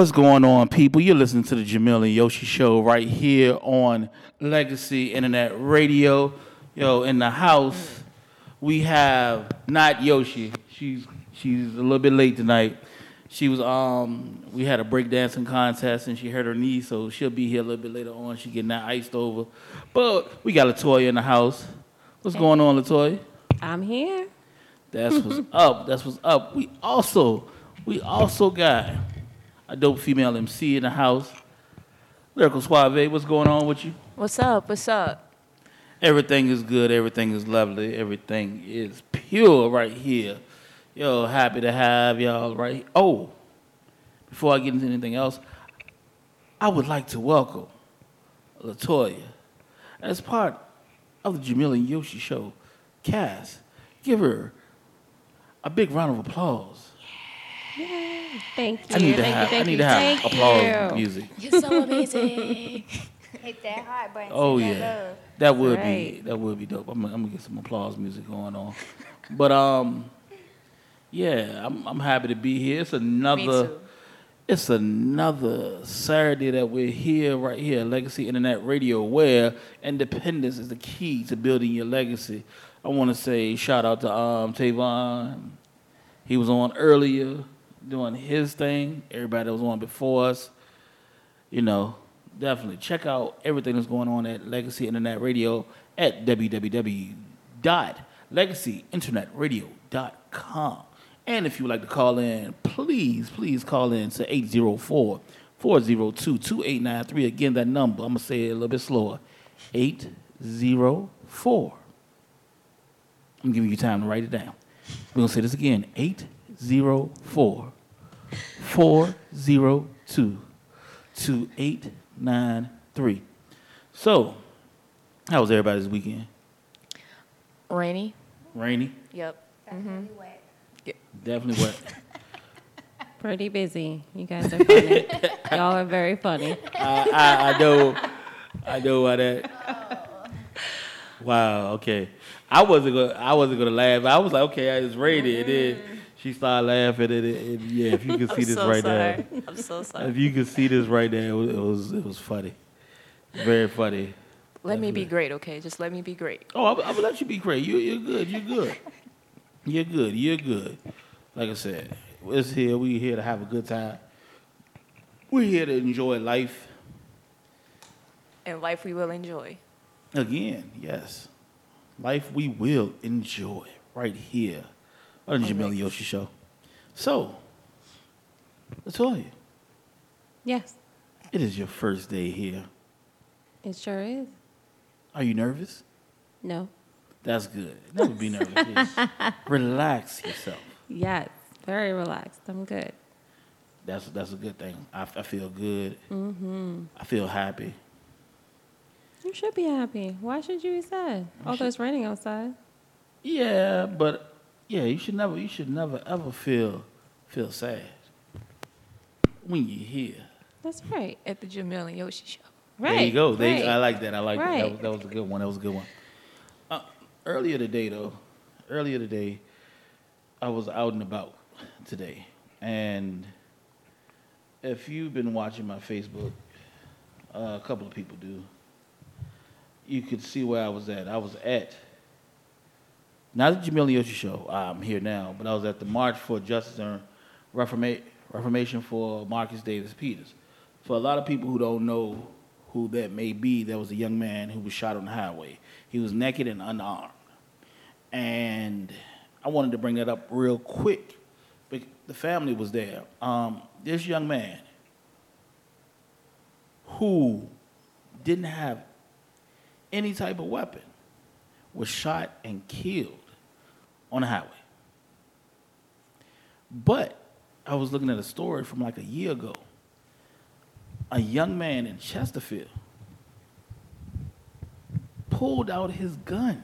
What's going on, people? You're listening to the Jamil and Yoshi show right here on Legacy Internet Radio. Yo, in the house, we have not Yoshi. She's she's a little bit late tonight. She was um we had a breakdancing contest and she hurt her knee, so she'll be here a little bit later on. She getting that iced over. But we got Latoya in the house. What's going on, Latoya? I'm here. That's what's up. That's what's up. We also we also got a dope female MC in the house. Lyrical Suave, what's going on with you? What's up? What's up? Everything is good. Everything is lovely. Everything is pure right here. Yo, happy to have y'all right. Oh, before I get into anything else, I would like to welcome Latoya as part of the Jamil and Yoshi show Cass, Give her a big round of applause. Thank you. I need to thank have you, thank I need you, to have thank applause you. music. You're so amazing. Hit that heart button. Oh that yeah, love. that would be that would be dope. I'm, gonna- I'm gonna get some applause music going on, but um, yeah, I'm I'm happy to be here. It's another, too. it's another Saturday that we're here right here, Legacy Internet Radio, where independence is the key to building your legacy. I want to say shout out to um Tavon. He was on earlier doing his thing. Everybody that was on before us you know, definitely check out everything that's going on at Legacy Internet Radio at www.legacyinternetradio.com. And if you would like to call in, please, please call in to 804 402 2893. Again, that number, I'm going to say it a little bit slower 804. I'm giving you time to write it down. We're going to say this again 804 402 2893. So, how was everybody's weekend? Rainy. Rainy? Yep. Definitely wet. Definitely wet. Pretty busy. You guys are funny. Y'all are very funny. I, I, I know, I know why that. Wow. Okay. I wasn't gonna. I wasn't gonna laugh. I was like, okay, it's rainy, and then mm-hmm. She started laughing, at it, and yeah, if you could see I'm this so right sorry. now, I'm so sorry. if you could see this right now, it was, it was, it was funny, very funny. Let me be Definitely. great, okay? Just let me be great. Oh, I'm, I'm gonna let you be great. You, you're good. You're good. You're good. You're good. Like I said, we're here. We here to have a good time. We're here to enjoy life. And life we will enjoy. Again, yes. Life we will enjoy right here on the Jamil Yoshi Show. So, Latoya, Yes, it is your first day here. it sure is. Are you nervous? No. That's good. Never be nervous. Just relax yourself. Yes, very relaxed. I'm good. That's that's a good thing. I, I feel good. Mm-hmm. I feel happy. You should be happy. Why should you be sad? Although it's raining outside. Yeah, but yeah, you should never you should never ever feel feel sad when you're here. That's right. At the Jamil and Yoshi show. Right. There you go. There you- right. I like that. I like that. That was, that was a good one. That was a good one. Uh, earlier today, though, earlier today, I was out and about today, and if you've been watching my Facebook, uh, a couple of people do. You could see where I was at. I was at not the Jamil Yoshi show. I'm here now, but I was at the March for Justice and Reforma- Reformation for Marcus Davis Peters. For a lot of people who don't know who that may be, there was a young man who was shot on the highway. He was naked and unarmed. And I wanted to bring that up real quick. But the family was there. Um, this young man who didn't have any type of weapon was shot and killed on the highway. But I was looking at a story from like a year ago. A young man in Chesterfield pulled out his gun,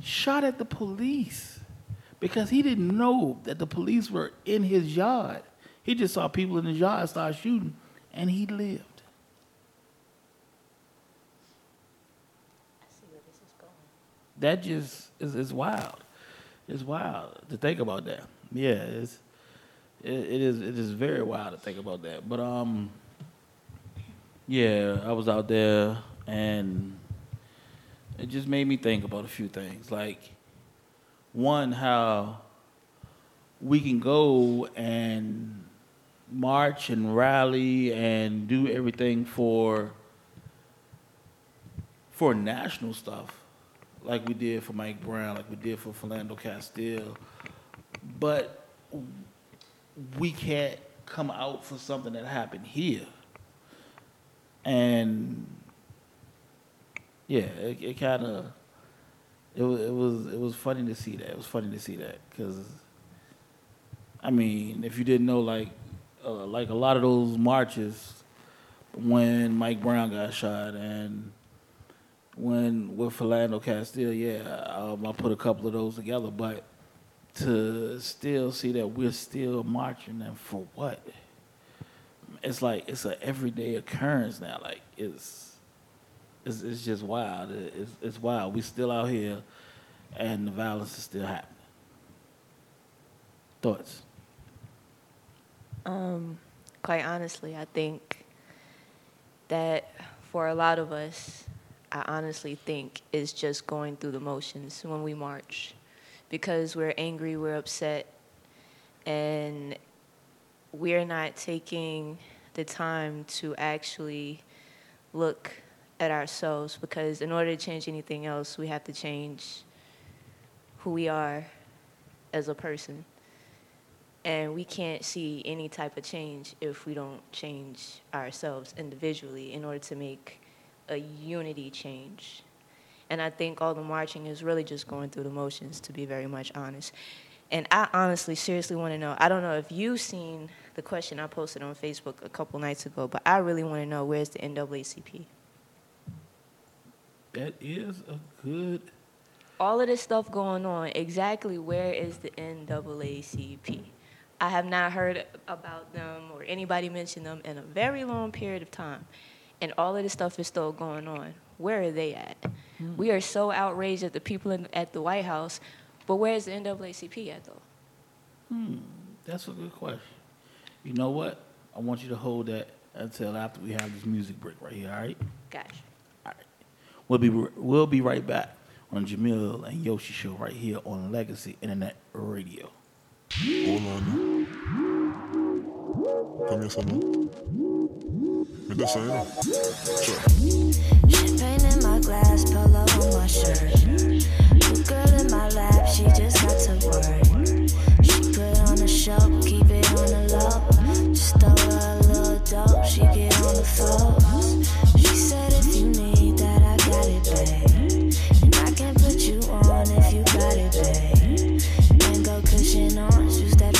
shot at the police because he didn't know that the police were in his yard. He just saw people in his yard start shooting, and he lived. That just is, is wild. It's wild to think about that. Yeah, it's it, it is it is very wild to think about that. But um, yeah, I was out there and it just made me think about a few things. Like one, how we can go and march and rally and do everything for for national stuff, like we did for Mike Brown, like we did for Philando Castile, but we can't come out for something that happened here. And yeah, it, it kind of it was it was it was funny to see that. It was funny to see that because I mean, if you didn't know, like uh, like a lot of those marches when Mike Brown got shot and when with Philando Castile, yeah, um, I put a couple of those together, but to still see that we're still marching and for what? It's like it's an everyday occurrence now. Like it's it's, it's just wild. It's, it's wild. We're still out here, and the violence is still happening. Thoughts? Um, quite honestly, I think that for a lot of us, I honestly think it's just going through the motions when we march because we're angry, we're upset, and we're not taking the time to actually look at ourselves because in order to change anything else, we have to change who we are as a person. And we can't see any type of change if we don't change ourselves individually in order to make a unity change. And I think all the marching is really just going through the motions, to be very much honest. And I honestly, seriously want to know. I don't know if you've seen the question I posted on Facebook a couple nights ago, but I really want to know where's the NAACP? That is a good. All of this stuff going on, exactly where is the NAACP? I have not heard about them or anybody mention them in a very long period of time. And all of this stuff is still going on. Where are they at? We are so outraged at the people in, at the White House, but where's the NAACP at, though? Hmm, that's a good question. You know what? I want you to hold that until after we have this music break right here. All right? Gosh. All right. We'll be we'll be right back on Jamil and Yoshi show right here on Legacy Internet Radio. Hold on. Champagne in my glass, polo on my shirt. Girl in my lap, she just got to work. She put on show, keep it on the low. A little dope, she get on the. She said if you need that, I got it, babe. And I can put you on if you got it, babe. Mango cushion on, that.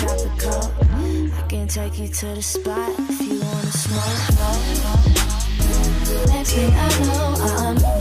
I can take you to the spot you wanna smoke. Next thing I know, I'm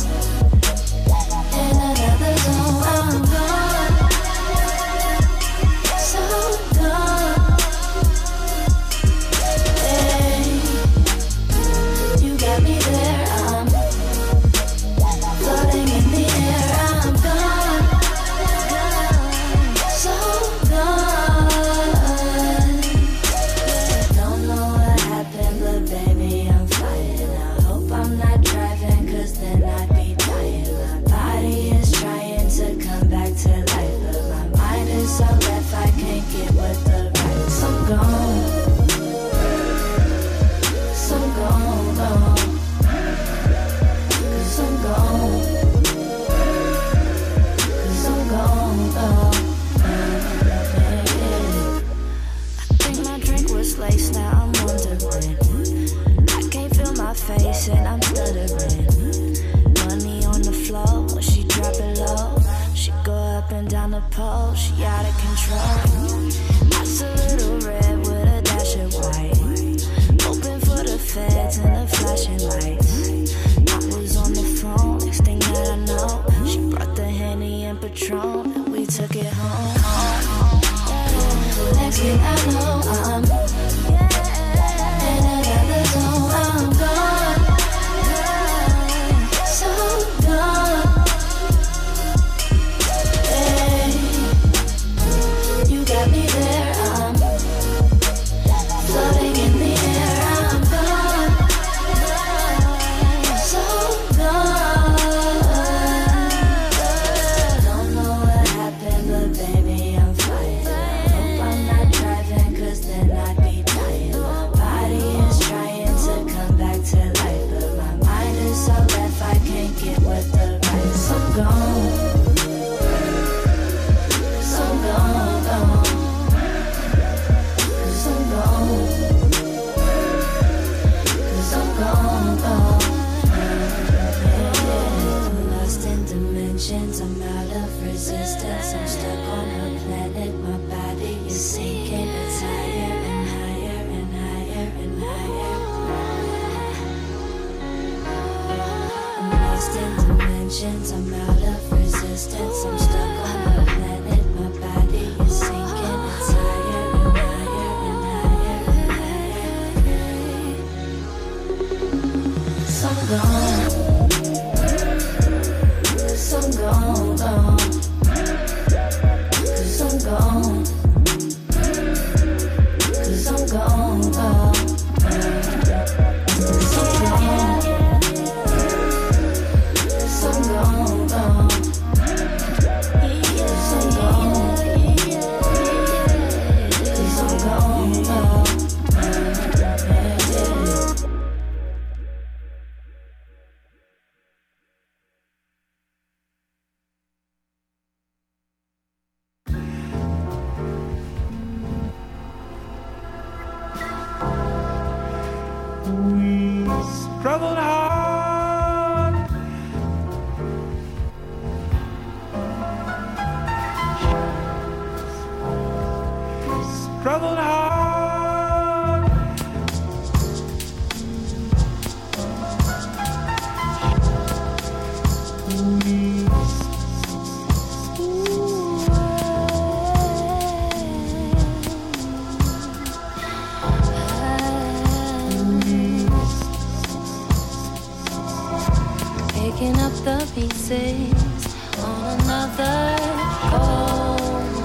up the pieces on another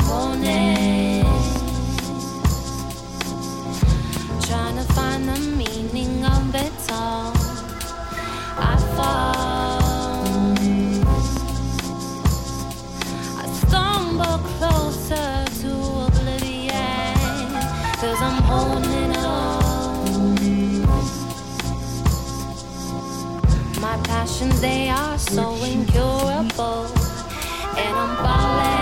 morning trying to find the meaning of it all. passions they are so incurable. And I'm falling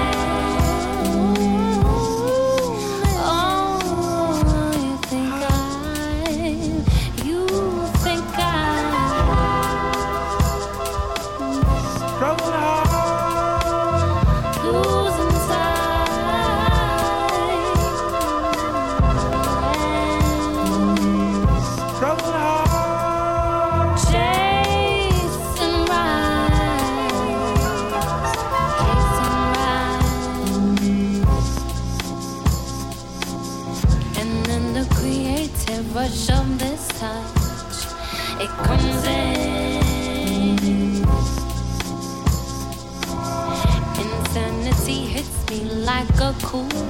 fool.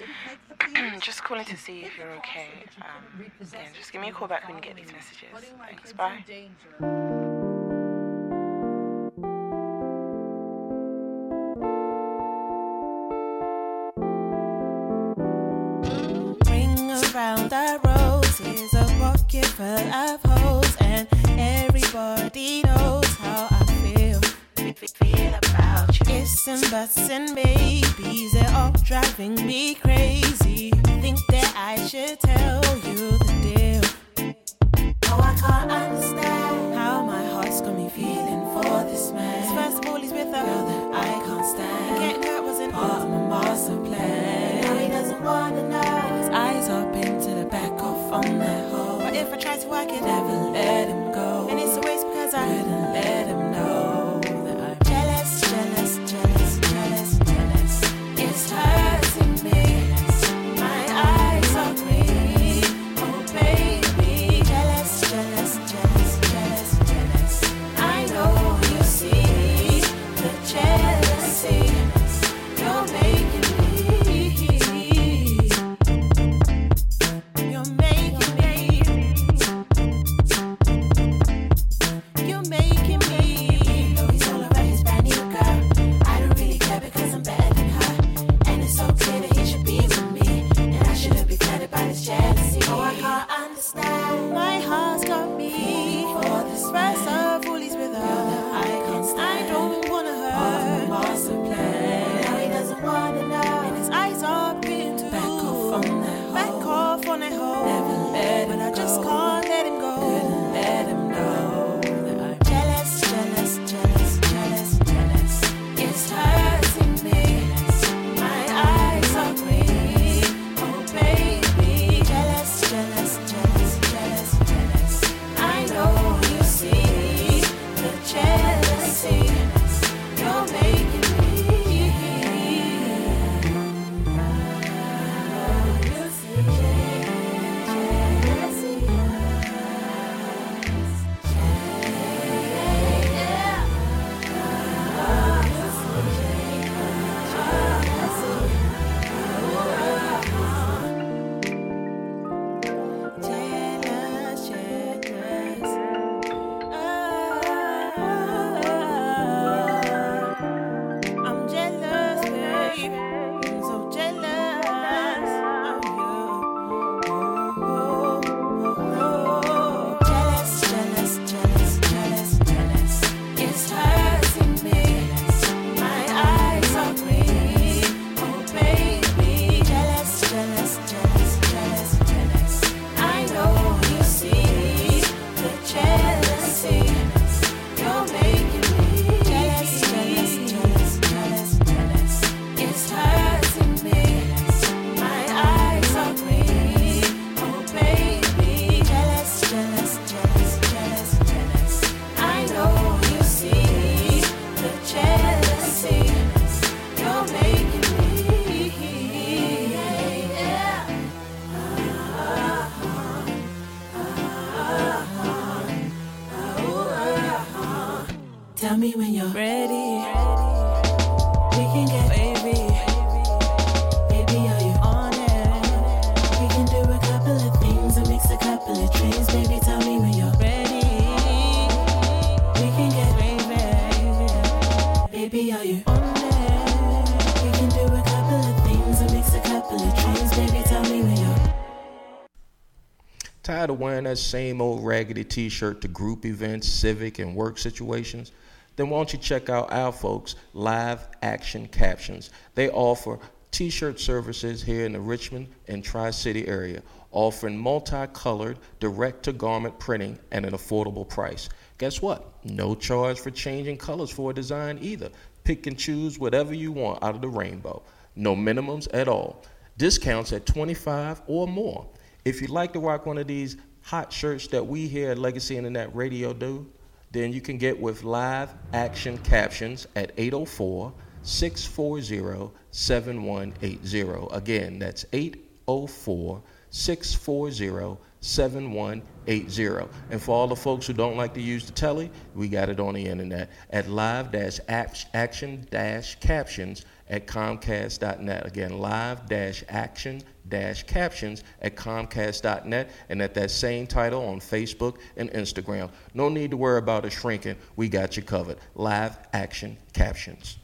just calling to see if you're okay. Um, yeah, just give me a call back when you get these messages. Thanks bye. Around that rose is a pocket full of holes and everybody knows how I kissing busting babies they're all driving me crazy. Think that I should tell you the deal. Oh I can't understand how my heart's gonna be feeling for this man. First of all he's with a that I can't stand. Can't that was an part of my awesome plan. Now he doesn't wanna know. His eyes up into the back off on that hole but if I try to work it, never let him go. And it's a waste because I didn't let him wearing that same old raggedy t shirt to group events, civic, and work situations? Then why don't you check out our folks, Live Action Captions? They offer t shirt services here in the Richmond and Tri City area, offering multicolored, direct to garment printing at an affordable price. Guess what? No charge for changing colors for a design either. Pick and choose whatever you want out of the rainbow. No minimums at all. Discounts at 25 or more. If you'd like to rock one of these hot shirts that we here at Legacy Internet Radio do, then you can get with live action captions at 804 640 7180. Again, that's 804 640 7180. And for all the folks who don't like to use the telly, we got it on the internet at live action captions at comcast.net. Again, live dash action dash captions at comcast.net and at that same title on Facebook and Instagram. No need to worry about it shrinking. We got you covered. Live action captions.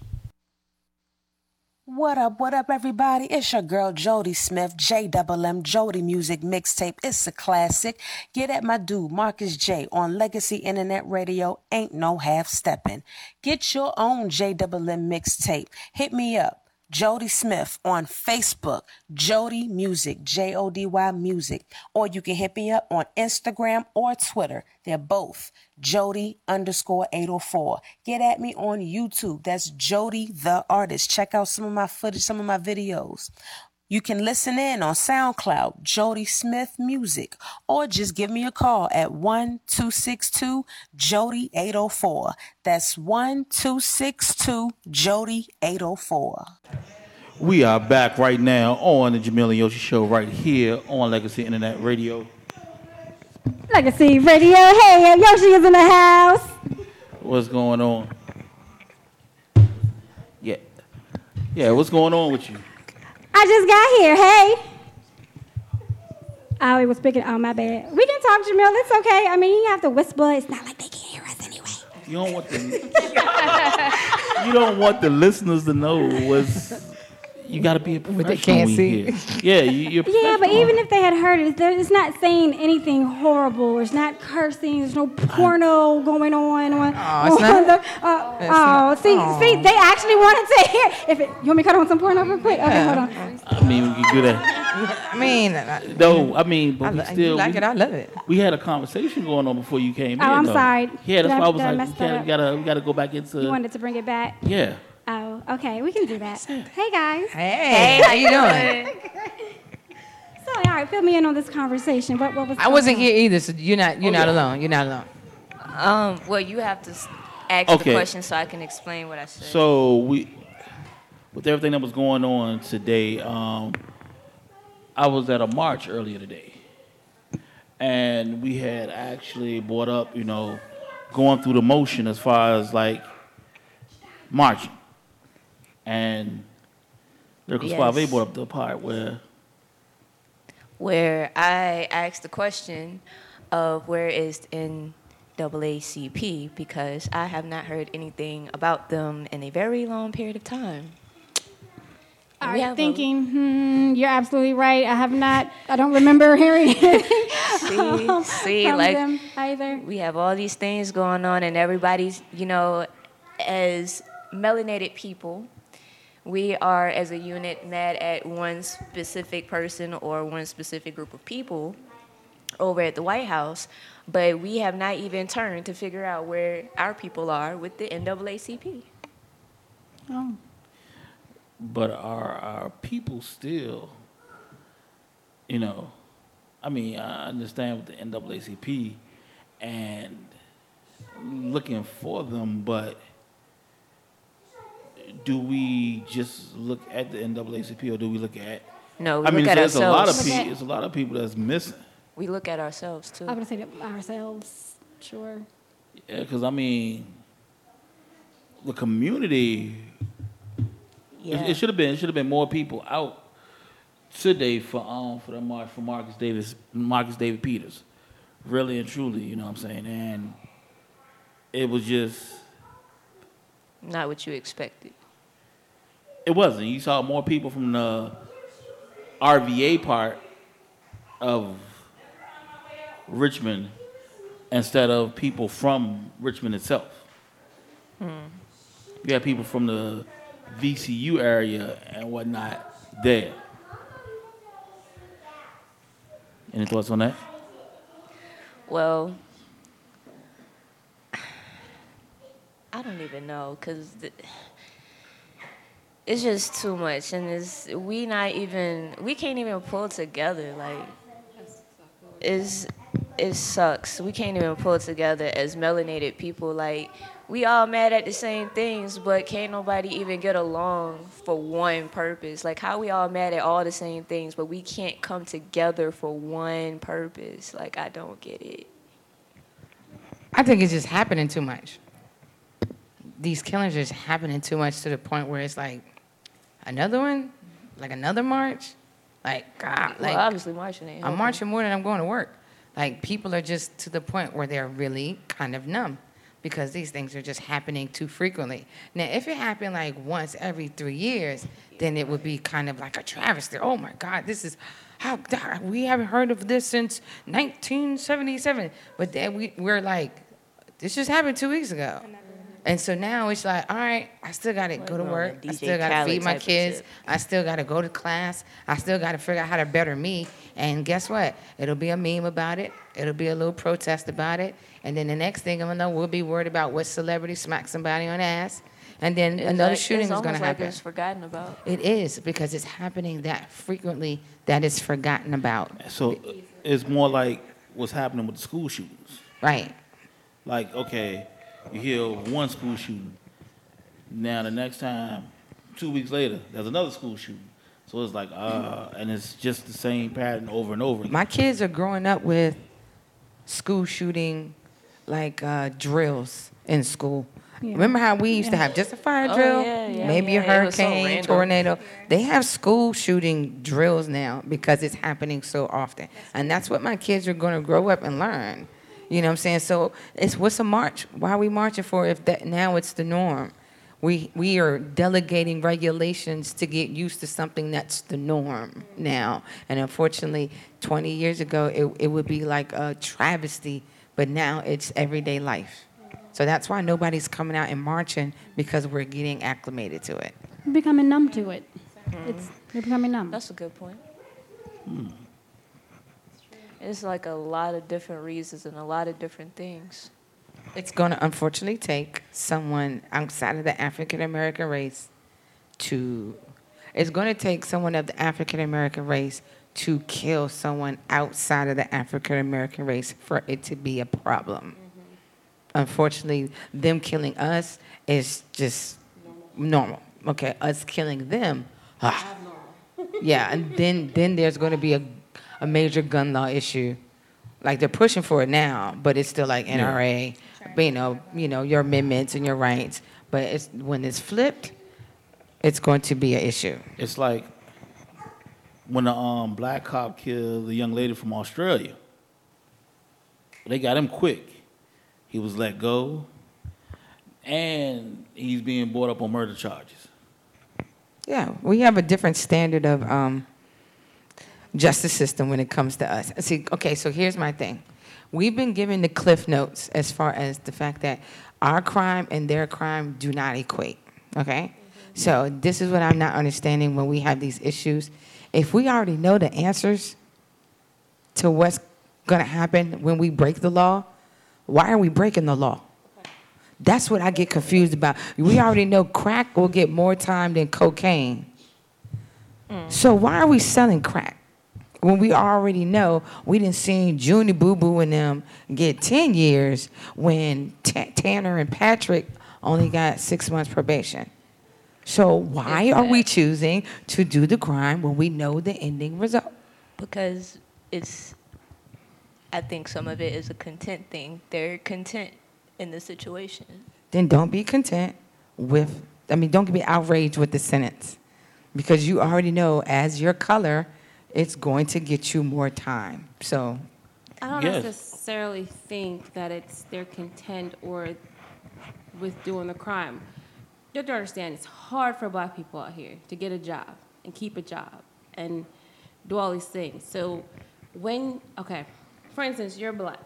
What up, what up, everybody? It's your girl Jody Smith, J Double Jody Music Mixtape. It's a classic. Get at my dude Marcus J on Legacy Internet Radio. Ain't no half stepping. Get your own J Double M mixtape. Hit me up. Jody Smith on Facebook, Jody Music, J O D Y Music, or you can hit me up on Instagram or Twitter. They're both Jody underscore 804. Get at me on YouTube. That's Jody the Artist. Check out some of my footage, some of my videos. You can listen in on SoundCloud, Jody Smith Music, or just give me a call at 1262 Jody 804. That's 1262 Jody 804. We are back right now on the Jamil and Yoshi Show right here on Legacy Internet Radio. Legacy Radio. Hey, Yoshi is in the house. What's going on? Yeah. Yeah, what's going on with you? I just got here. Hey. Oh, it was speaking. Oh, my bad. We can talk, Jamil. It's okay. I mean, you have to whisper. It's not like they can hear us anyway. You don't want the you don't want the listeners to know what's you got to be a professional. they can't see. you. Yeah, you, you're Yeah, but even if they had heard it, there- it's not saying anything horrible. It's not cursing. There's no porno going on. on Aw, it's on not? the- uh, oh, not. see, Aw. see, they actually wanted to hear. If it, you want me to cut on some porno real quick? Okay, Yeah. hold on. I mean, we can do that. I mean, No, I mean, but I we li- you still like we, it, I love it. We had a conversation going on before you came Oh, in. I'm though. sorry. Yeah, that's Did I- why I was did like, mess we, gotta, we gotta, we gotta go back into. You wanted to bring it back? yeah. Oh, okay. We can do that. Hey, guys. Hey, how you doing? So, all right, fill me in on this conversation. What, what was I wasn't on? here either, so you're not you're Oh, not yeah. alone. You're not alone. Um, well, you have to ask Okay. the question so I can explain what I said. So we, with everything that was going on today, um, I was at a march earlier today, and we had actually brought up, you know, going through the motion as far as like marching, and Lyrical Yes. Suave brought up the part where where I asked the question of where is the NAACP because I have not heard anything about them in a very long period of time. All We right, a- thinking, hmm, you're absolutely right. I have not, I don't remember hearing anything See, see, from like them either. we have all these things going on, and everybody's, you know, as melanated people, we are as a unit mad at one specific person or one specific group of people over at the White House, but we have not even turned to figure out where our people are with the NAACP. Oh. but our our people still, you know, I mean, I understand with the NAACP and looking for them, but do we just look at the NAACP or do we look at? No, we I mean, look at there's a lot of ourselves. people. At- There's a lot of people that's missing. We look at ourselves too. I'm going to say ourselves, sure. Yeah, because I mean, the community. it- Yeah. It, should have been. It should have been more people out today for um for the march for Marcus Davis, Marcus David Peters, really and truly. You know what I'm saying? And it was just. Not what you expected. It wasn't. You saw more people from the RVA part of Richmond instead of people from Richmond itself. Hmm. You had people from the VCU area and whatnot there. Any thoughts on that? Well, I don't even know because it's just too much, and it's we not even we can't even pull together. Like, it's it sucks. We can't even pull together as melanated people. Like, we all mad at the same things, but can't nobody even get along for one purpose. Like, how we all mad at all the same things, but we can't come together for one purpose. Like, I don't get it. I think it's just happening too much. These killings are just happening too much to the point where it's like another one, like another march, like God, Well, like obviously marching I'm helping. marching more than I'm going to work. Like people are just to the point where they're really kind of numb because these things are just happening too frequently. Now, if it happened like once every three years, then it would be kind of like a travesty. Oh my God, this is how we haven't heard of this since 1977. But then we, we're like, this just happened two weeks ago. And so now it's like, all right, I still got to go to work. I still got to feed my kids. I still got to go to class. I still got to figure out how to better me. And guess what? It'll be a meme about it. It'll be a little protest about it. And then the next thing I'm gonna know, we'll be worried about what celebrity smacked somebody on ass. And then It's another like- shooting is gonna almost like happen. it's forgotten about. It is because it's happening that frequently that it's forgotten about. So it's more like what's happening with the school shootings. Right. Like, okay, you hear one school shooting. Now the next time, two weeks later, there's another school shooting. So it's like, uh, and it's just the same pattern over and over again. My kids are growing up with school shooting, like uh, drills in school. Yeah. Remember how we used to have just a fire Oh, drill, yeah, yeah, maybe yeah. a It was so hurricane, tornado. They have school shooting drills now because it's happening so often, and that's what my kids are going to grow up and learn. You know what I'm saying? So it's what's a march? Why are we marching for if that now it's the norm? We we are delegating regulations to get used to something that's the norm now. And unfortunately, 20 years ago it, it would be like a travesty, but now it's everyday life. So that's why nobody's coming out and marching because we're getting acclimated to it. We're becoming numb to it. It's we're becoming numb. That's a good point. Hmm. It's like a lot of different reasons and a lot of different things. It's going to unfortunately take someone outside of the African American race to. It's going to take someone of the African American race to kill someone outside of the African American race for it to be a problem. Unfortunately, them killing us is just normal. Okay, us killing them. ah. yeah, and then then there's going to be a, a major gun law issue. Like they're pushing for it now, but it's still like Yeah. NRA, you know, you know your amendments and your rights. But it's when it's flipped, it's going to be an issue. It's like when the um, black cop killed the young lady from Australia. They got him quick. He was let go, and he's being brought up on murder charges. Yeah, we have a different standard of um, justice system when it comes to us. See, okay, so here's my thing. We've been given the cliff notes as far as the fact that our crime and their crime do not equate. Okay? So this is what I'm not understanding when we have these issues. If we already know the answers to what's going to happen when we break the law, why are we breaking the law? That's what I get confused about. We already know crack will get more time than cocaine. Mm. So why are we selling crack when we already know we didn't see Junie Boo Boo and them get 10 years when Ta Tanner and Patrick only got six months probation? So why are we choosing to do the crime when we know the ending result? Because it's, I think some of it is a content thing. They're content in the situation. Then don't be content with, I mean, don't get me outraged with the sentence because you already know as your color, it's going to get you more time. So, I don't Yes. necessarily think that it's their content or with doing the crime. You have to understand it's hard for black people out here to get a job and keep a job and do all these things. So when okay, for instance, you're black.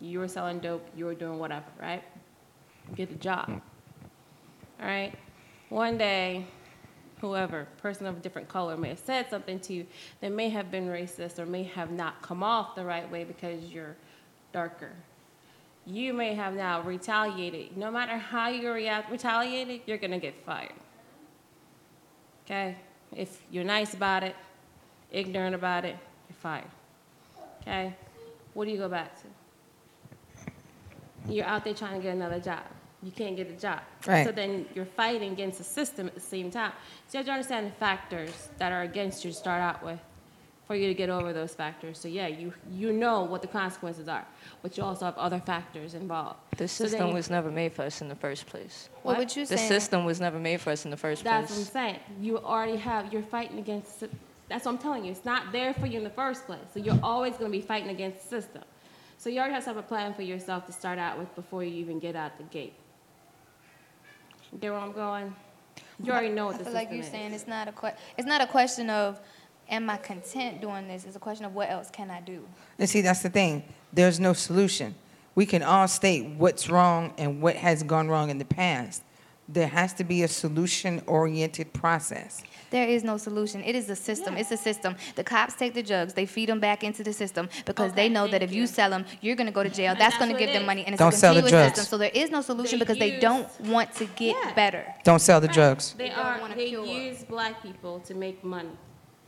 You were selling dope, you were doing whatever, right? Get a job. All right? One day, whoever, person of a different color, may have said something to you that may have been racist or may have not come off the right way because you're darker. You may have now retaliated. No matter how you react, retaliated, you're gonna get fired. Okay? If you're nice about it, ignorant about it, you're fired. Okay? What do you go back to? You're out there trying to get another job. You can't get a job. Right. So then you're fighting against the system at the same time. So you have to understand the factors that are against you to start out with for you to get over those factors. So yeah, you you know what the consequences are, but you also have other factors involved. The So system you- was never made for us in the first place. What? What would you say? The system was never made for us in the first That's what I'm place. saying. You already have, you're fighting against, that's what I'm telling you. It's not there for you in the first place. So you're always going to be fighting against the system. So you already have to have a plan for yourself to start out with before you even get out the gate. Get where I'm going? You already know what I the feel like you're is. saying it's not a que- it's not a question of am I content doing this? It's a question of what else can I do? and see, that's the thing. There's no solution. We can all state what's wrong and what has gone wrong in the past. There has to be a solution oriented process. There is no solution. It is a system. It's a system. The cops take the drugs, they feed them back into the system because they know that if you sell them, you're going to go to jail. That's going to give them is. money, and it's Don't a sell the continuous drugs. system. So there is no solution They because they don't want to get better. Don't sell the drugs. They don't are, wanna they cure. use black people to make money.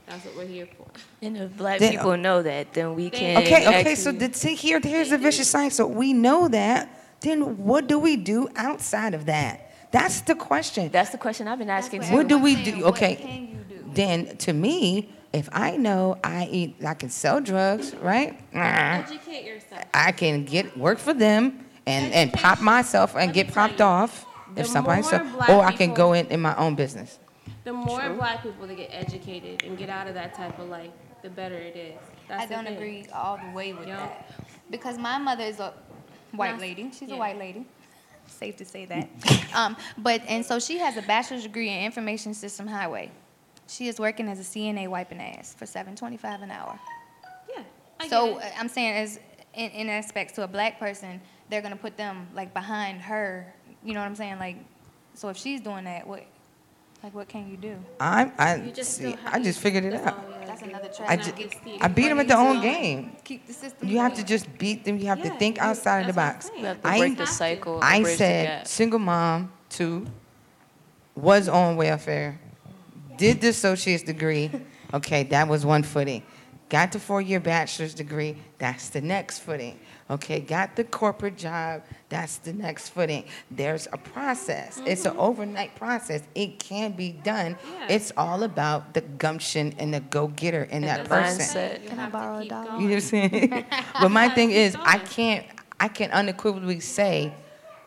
That's what we're here for. And if black Then- people know that, then we can. Okay, okay, actually- so did, see here, here's the vicious cycle. So we know that. Then what do we do outside of that? That's the question. That's the question I've been asking. What do we do? Okay. Then to me, if I know I eat, I can sell drugs, right? Educate yourself. I can get work for them and, and pop myself and get popped off if somebody so, or I can go in, in my own business. The more black people that get educated and get out of that type of life, the better it is. That's I don't agree all the way with You that because my mother is a white Nas- lady. She's yeah. a white lady. Safe to say that. um, but and so she has a bachelor's degree in information system highway. She is working as a CNA wiping ass for seven twenty five an hour. Yeah. I So uh, I'm saying as in, in aspects to a black person, they're gonna put them like behind her. You know what I'm saying? Like, so if she's doing that, what, like, what can you do? I'm, I, You just see, I just figured it out. That's another I, tragedy. ju- I beat them at their own game. Keep the system. You have to just beat them. You have to think outside of the box. You have to I break the cycle I ain't bridge the said single mom, too was on welfare, did the associate's degree. Okay, that was one footing. Got the four-year bachelor's degree. That's the next footing. Okay, got the corporate job. That's the next footing. There's a process. It's an overnight process. It can be done. It's all about the gumption and the go-getter in that person. Can I borrow a dollar? You know what I'm saying? but my thing is, I can't, I can unequivocally say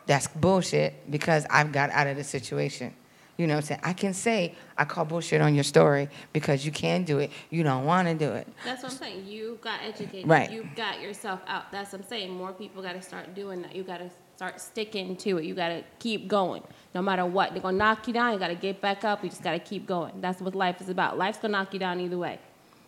that's bullshit because I've got out of the situation. You know what I'm saying? I can say I call bullshit on your story because you can do it. You don't want to do it. That's what I'm saying. You got educated. Right. You got yourself out. That's what I'm saying. More people got to start doing that. You got to start sticking to it. You got to keep going. No matter what. They're going to knock you down. You got to get back up. You just got to keep going. That's what life is about. Life's going to knock you down either way.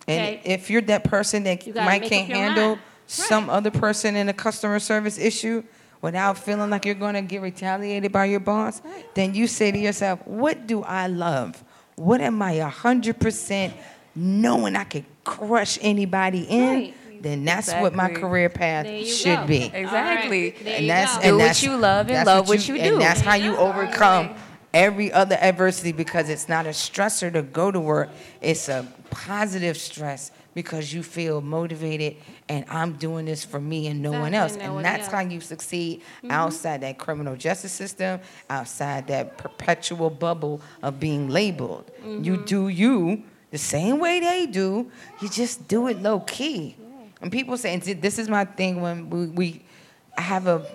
And Okay? if you're that person that You might can't handle mind. some other person in a customer service issue without feeling like you're going to get retaliated by your boss, then you say to yourself, what do I love? What am I 100% knowing I could crush anybody in? Then that's what my career path should go. be. Exactly. There And you that's, go. and Do what you love and love what you do. And that's how you you go. overcome every other adversity because it's not a stressor to go to work. It's a positive stress because you feel motivated and I'm doing this for me and no one else. Exactly, And nobody that's else. how you succeed Mhm. outside that criminal justice system, outside that perpetual bubble of being labeled. You Mhm. do you the same way they do, you just do it low key. And people say, and this is my thing when we, we I have a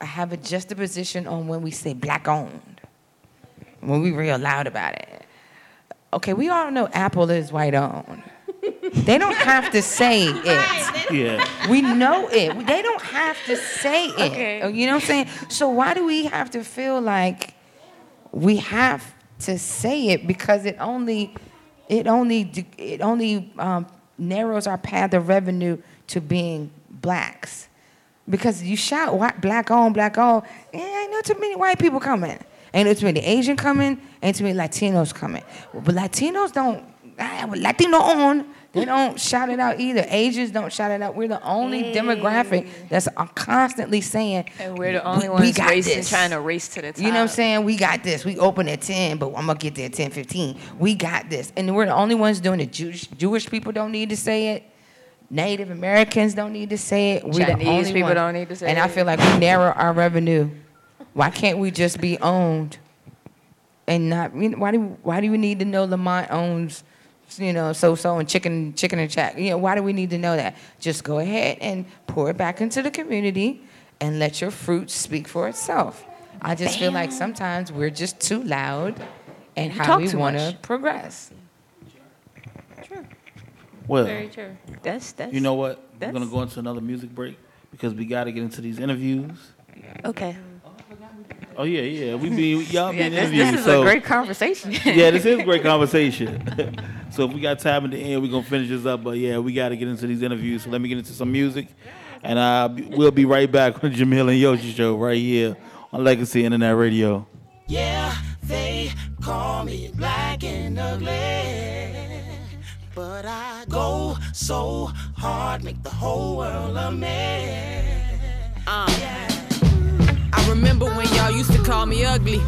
I have a juxtaposition on when we say black owned. when we real loud about it. Okay, we all know Apple is white owned. They don't have to say it. Yeah. We know it. They don't have to say it. Okay. You know what I'm saying? So why do we have to feel like we have to say it because it only it only it only um, narrows our path of revenue to being blacks because you shout white, black on black on eh, ain't no too many white people coming ain't no too many asian coming ain't too many latinos coming but latinos don't latino on they don't shout it out either asians don't shout it out we're the only demographic that's uh, constantly saying And we're the only we, we ones got racing, this. trying to race to the top. You know what I'm saying? We got this. We open at 10, but I'm going to get there at 10, 15. We got this. And we're the only ones doing it. Jewish, Jewish people don't need to say it. Native Americans don't need to say it. We're the Chinese only people don't need to say it. And I feel like we narrow our revenue. Why can't we just be owned? And not, why do why do we need to know Lamont owns, you know, so so and chicken chicken and chat? You know, why do we need to know that? Just go ahead and pour it back into the community, and let your fruit speak for itself. I just feel like sometimes we're just too loud, and You how talk we too want to much. progress. Well, Very true. That's that's. you know what? We're gonna go into another music break because we got to get into these interviews. Okay. Oh yeah, yeah. We be y'all Yeah, being this, interviewed. this is so a great conversation. yeah, this is a great conversation. so if we got time at the end, we're gonna finish this up. But yeah, we got to get into these interviews. So let me get into some music, and uh, we'll be right back on Jamil and Yoshi show right here on Legacy Internet Radio. Yeah, they call me black and ugly. But I go so hard, make the whole world a mess. Uh, I remember when y'all used to call me ugly.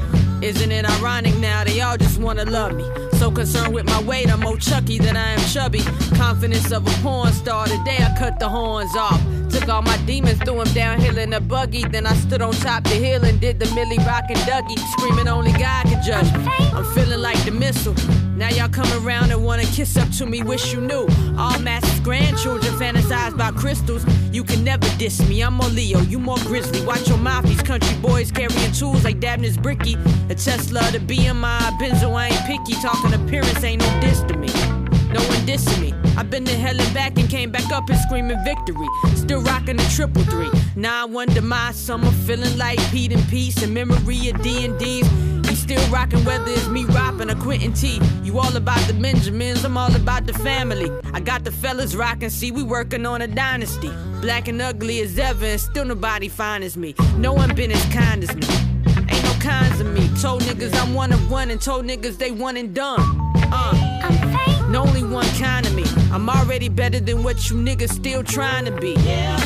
Isn't it ironic now they all just wanna love me? So concerned with my weight, I'm more chucky than I am chubby. Confidence of a porn star. Today I cut the horns off. Took all my demons, threw them downhill in a buggy. Then I stood on top the hill and did the Millie Rock and Dougie. Screaming only God can judge me. I'm feeling like the missile. Now y'all come around and wanna kiss up to me, wish you knew. All masters' grandchildren fantasize about crystals. You can never diss me, I'm more Leo, you more grizzly. Watch your mouth, these country boys carrying tools like Dabney's Bricky. A Tesla, the BMI, Benzo, I ain't picky. Talking appearance ain't no diss to me. No one dissing me. I've been to hell and back and came back up and screaming victory. Still rocking the triple three. Now I wonder my summer feeling like Pete and Peace and memory of D and D's. We still rocking whether it's me rapping or Quentin tea You all about the Benjamins, I'm all about the family. I got the fellas rocking, see we working on a dynasty. Black and ugly as ever, and still nobody fine as me. No one been as kind as me. Ain't no kinds of me. Told niggas I'm one of one and told niggas they one and done. Uh, I'm no only one kind of me. I'm already better than what you niggas still trying to be. Yeah,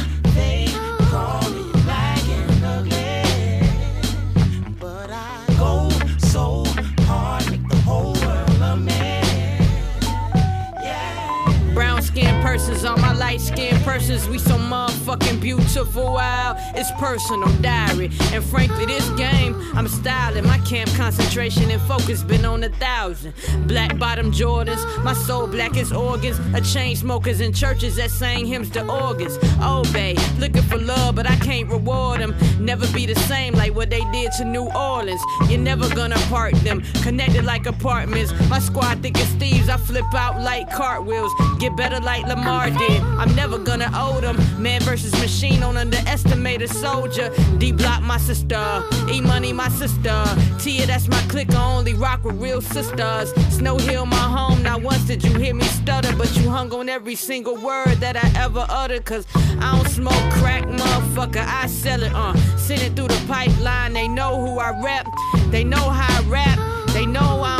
all my light skinned persons. We so motherfucking beautiful. Wow, it's personal diary. And frankly, this game, I'm styling. My camp concentration and focus been on a thousand. Black bottom Jordans, my soul black as organs. A chain smokers in churches that sang hymns to organs. Oh, babe, looking for love, but I can't reward them. Never be the same like what they did to New Orleans. You're never gonna part them. Connected like apartments. My squad thick as thieves. I flip out like cartwheels. Get better like Lamar did. I'm never gonna owe them. Man versus machine on underestimate a soldier. D block my sister. E money my sister. Tia, that's my click only rock with real sisters. Snow Hill, my home. Not once did you hear me stutter, but you hung on every single word that I ever uttered. Cause I don't smoke crack, motherfucker. I sell it, uh. Send it through the pipeline. They know who I rap They know how I rap. They know I don't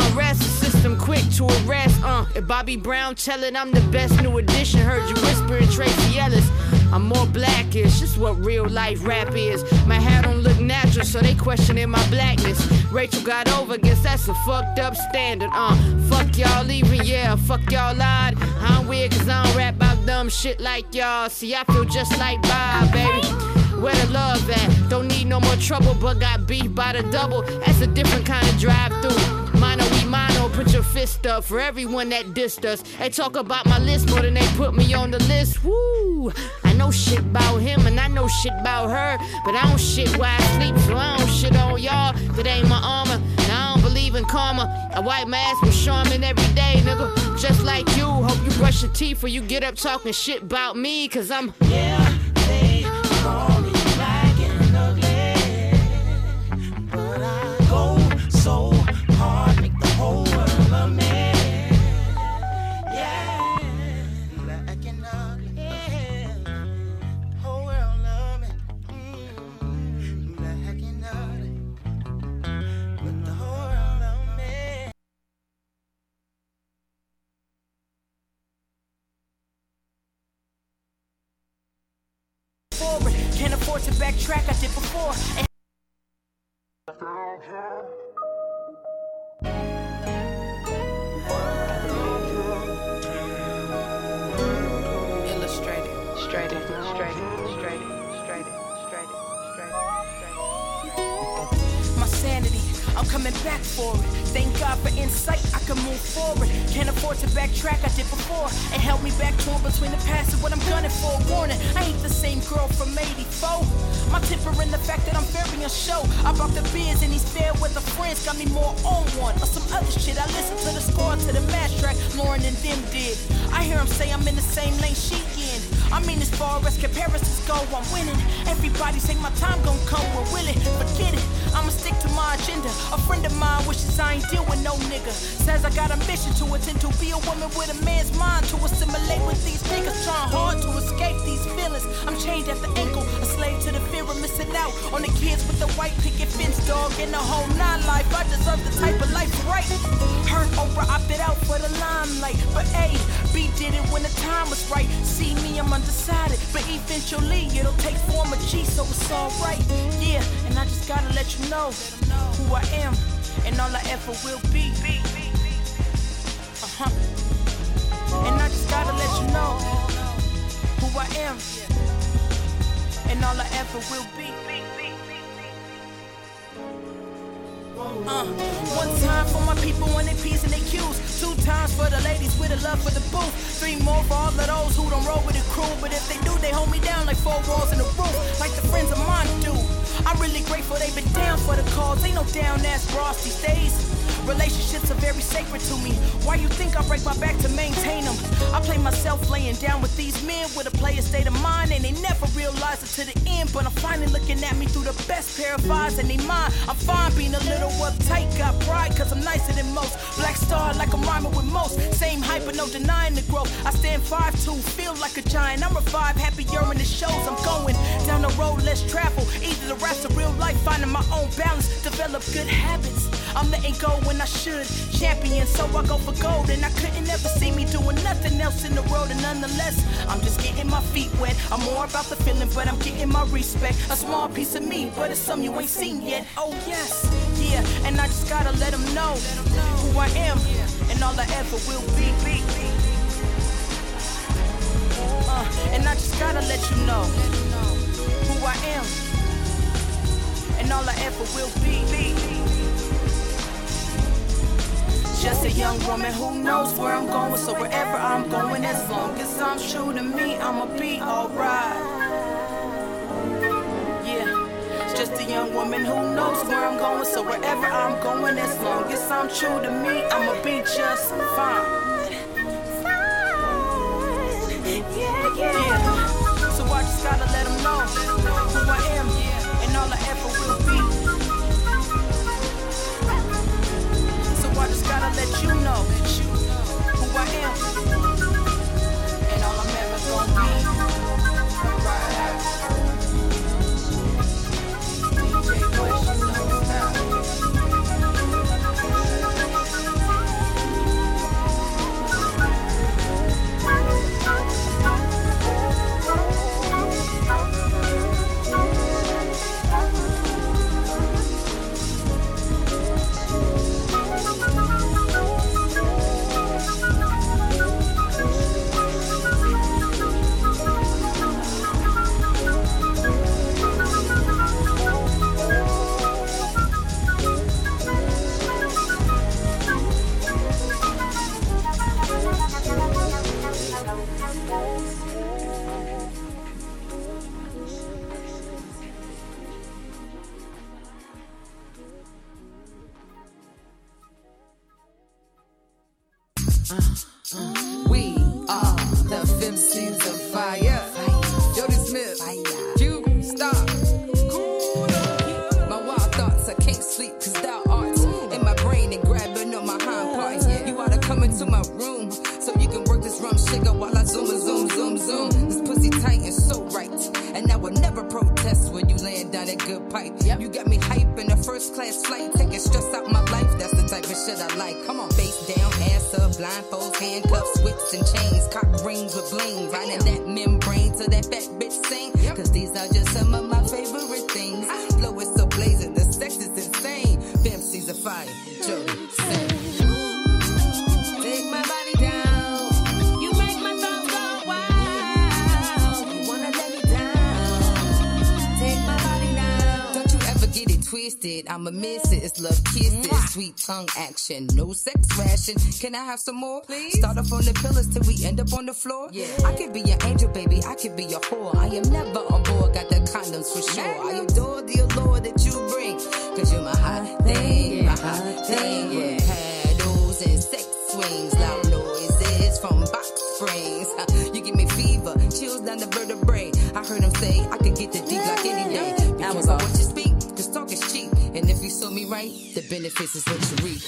rest. The system quick to arrest, uh. If Bobby Brown tellin' I'm the best new addition, heard you whispering Tracee Ellis. I'm more blackish, just what real life rap is. My hair don't look natural, so they questioning my blackness. Rachel got over, guess that's a fucked up standard, uh. Fuck y'all leaving, yeah, fuck y'all lied. I'm weird cause I don't rap about dumb shit like y'all. See, I feel just like Bob, baby. Where the love at? Don't need no more trouble, but got beef by the double. That's a different kind of drive through. Mono, we mono, put your fist up for everyone that dissed us. They talk about my list more than they put me on the list. Woo! I know shit about him and I know shit about her, but I don't shit while I sleep, so I don't shit on y'all. That ain't my armor, and I don't believe in karma. A white mask with Charmin every day, nigga. Just like you, hope you brush your teeth before you get up talking shit about me, cause I'm. Yeah, ladies with a love for the booth. Three more for all of those who don't roll with the crew. But if they do, they hold me down like four walls in a roof. Like the friends of mine do. I'm really grateful they've been down for the cause. Ain't no down ass bras these days. Relationships are very sacred to me. Why you think I break my back to maintain them? I play myself laying down with these men with a player state of mind, and they never realize it to the end. But I'm finally looking at me through the best pair of eyes, and they mind I'm fine being a little uptight, got pride, cause I'm nicer than most. Black star like I'm rhyming with most. Same hype, but no denying the growth. I stand 5'2, feel like a giant. I'm revived, happier in the shows. I'm going down the road less travel. Either the rest of real life, finding my own balance, develop good habits. I'm letting go when I should. Champion, so I go for gold. And I couldn't ever see me doing nothing else in the world. And nonetheless, I'm just getting my feet wet. I'm more about the feeling, but I'm getting my respect. A small piece of me, but it's some you ain't seen yet. Oh, yes, yeah. And I just gotta let them know who I am and all I ever will be. Uh, and I just gotta let you know who I am all I ever will be. Just a young woman who knows where I'm going, so wherever I'm going, as long as I'm true to me, I'ma be alright. Yeah, just a young woman who knows where I'm going, so wherever I'm going, as long as I'm true to me, I'ma be just fine. Yeah, yeah. So I just gotta let them know who I am and gotta let you know who I am and all I'm ever gonna be. Down that good pipe. You got me hype in a first class flight, taking stress out my life. That's the type of shit I like. Come on, face down, ass up, blindfolds, handcuffs, whips and chains, cock rings with bling, riding that membrane till that fat bitch it. I'ma miss it. It's love kisses, sweet tongue action, no sex ration. Can I have some more? Please. Start off on the pillars till we end up on the floor. Yeah. I could be your angel, baby. I could be your whore. I am never on board. Got the condoms for sure. I adore the allure that you bring. Cause you're my hot thing, my hot thing. Yeah. Paddles and sex swings, loud noises from box springs. You give me fever, chills down the vertebrae. I heard him say I could get the deep like any day. I was on what you speak, cause talk is cheap. And if you saw me right, the benefits is what you reap.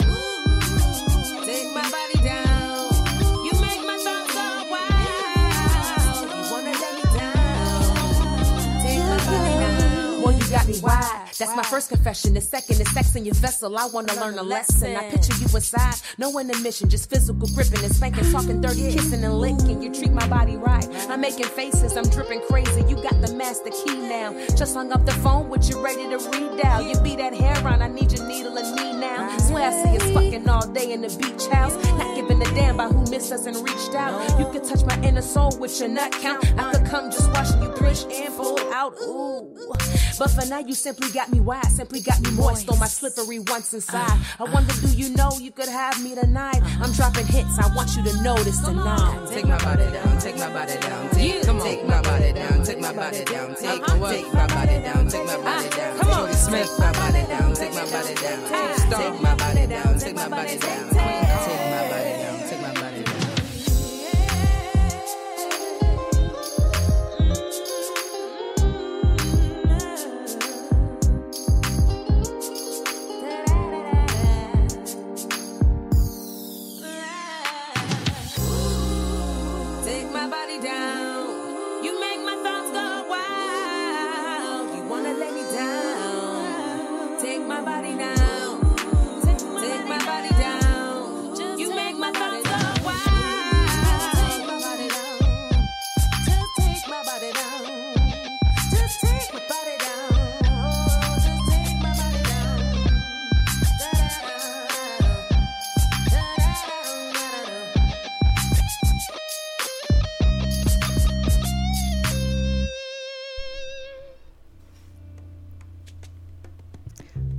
Take my body down. You make my thoughts go wild. You wanna let me down. Take my body down. Well, you got me wide. That's my first confession. The second is sex in your vessel. I wanna learn a lesson. I picture you inside, no intermission, just physical gripping and spanking, talking dirty, kissing and licking. You treat my body right. I'm making faces, I'm dripping crazy. You got the master key now. Just hung up the phone with you ready to redial. You be that hair on, I need your needle and now. Swear I see us fucking all day in the beach house. Not giving a damn about who missed us and reached out. You could touch my inner soul with your nut count. I could come just watching you push and pull out. Ooh. But for now, you simply got me wide, simply got me moist on my slippery once inside. I wonder, do you know you could have me tonight? I'm dropping hits, I want you to notice tonight. Take my body down, take my body down, take, come on. take my body down, take my body down, take, uh-huh. take my body down, take my body down. Come on, Smith, my body down, take my body down, take my body down, take my body down, take my body down,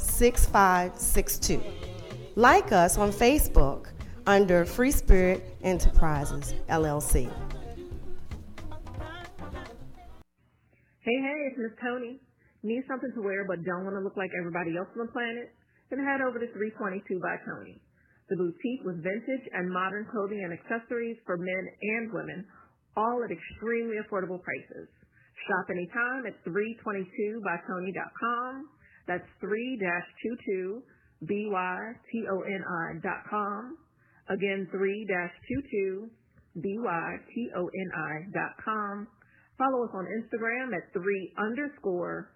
6562. Like us on Facebook under Free Spirit Enterprises, LLC. Hey, hey, it's Miss Tony. Need something to wear but don't want to look like everybody else on the planet? Then head over to 322 by Tony, the boutique with vintage and modern clothing and accessories for men and women, all at extremely affordable prices. Shop anytime at 322bytony.com. That's 3-22 B-Y-T-O-N-I dot com. Again, 3-22 B-Y-T-O-N-I dot com. Follow us on Instagram at three underscore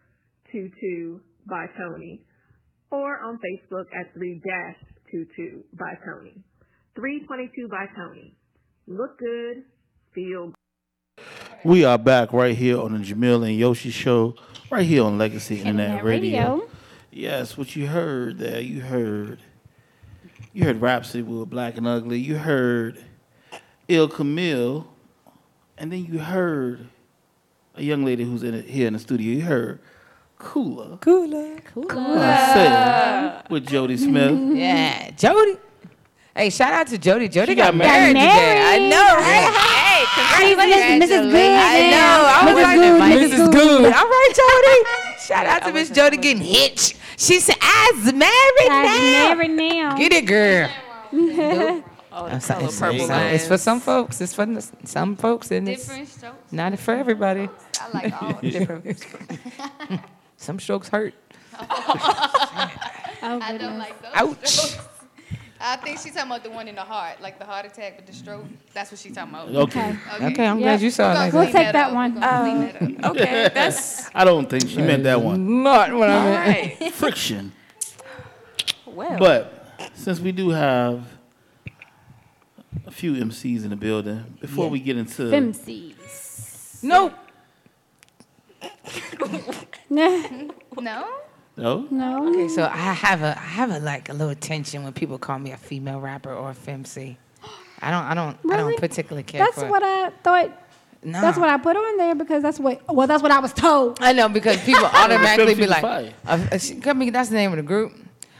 two two by Tony or on Facebook at three dash two two by Tony. 322 by Tony. Look good, feel We are back right here on the Jamil and Yoshi show, right here on Legacy Internet, Internet Radio. Radio. Yes, what you heard there, you heard, you heard Rapsody with Black and Ugly. You heard Il Camille, and then you heard a young lady who's in it, here in the studio. You heard Cooler. Cooler. Cooler. with Jody Smith. Yeah, Jody. Hey, shout out to Jody. Jody She got, got married, married. today. I know. Hey, hey, Shout out to Miss Jody getting hitched. She said, "I's married I's now." married now. Get it, girl. Oh, It's, it's- it's- it's for some folks. It's for some folks, and it's strokes. not for everybody. I like all different. some strokes hurt. I don't like those. Ouch. strokes. I think she's talking about the one in the heart, like the heart attack with the stroke. That's what she's talking about. Okay. Okay, I'm glad you saw it like We'll take that one. Um, okay, that's I don't think she meant that one. not what I All meant. right. Friction. Well, But since we do have a few MCs in the building, before Yeah. we get into MCs. Nope. No. No? No, No. Okay, so I have a I have a like a little tension when people call me a female rapper or a femc. I don't I don't I don't particularly care That's for. what I thought. Nah. That's what I put on there because that's what. Well, that's what I was told. I know because people automatically be like, fire. uh, uh, I mean, that's the name of the group.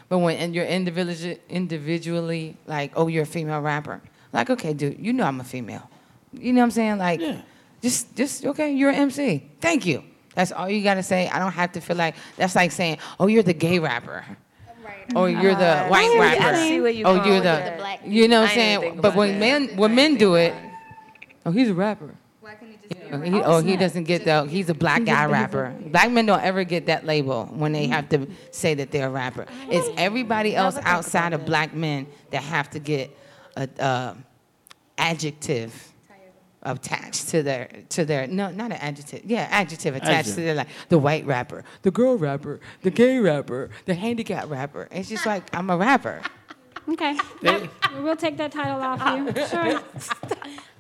But when and you're individually, individually like, oh, you're a female rapper. Like, okay, dude, you know I'm a female. You know what I'm saying? Like, Yeah. just, just okay, you're an MC. Thank you. That's all you gotta say. I don't have to feel like that's like saying, oh, you're the gay rapper. Or you're the Uh, white rapper. see what you oh, call you're it. the, The black you know what I'm saying? But about when that. men when men do it, oh, he's a rapper. Why couldn't it just be Oh, he, oh, he doesn't get the. He's a black guy rapper. Black men don't ever get that label when they have to say that they're a rapper. It's everybody else outside of black men that have to get a uh, adjective attached to their to their no not an adjective yeah adjective attached Adjective. to their like the white rapper the girl rapper the gay rapper the handicapped rapper it's just like I'm a rapper Okay. They- We'll take that title off you. Sure.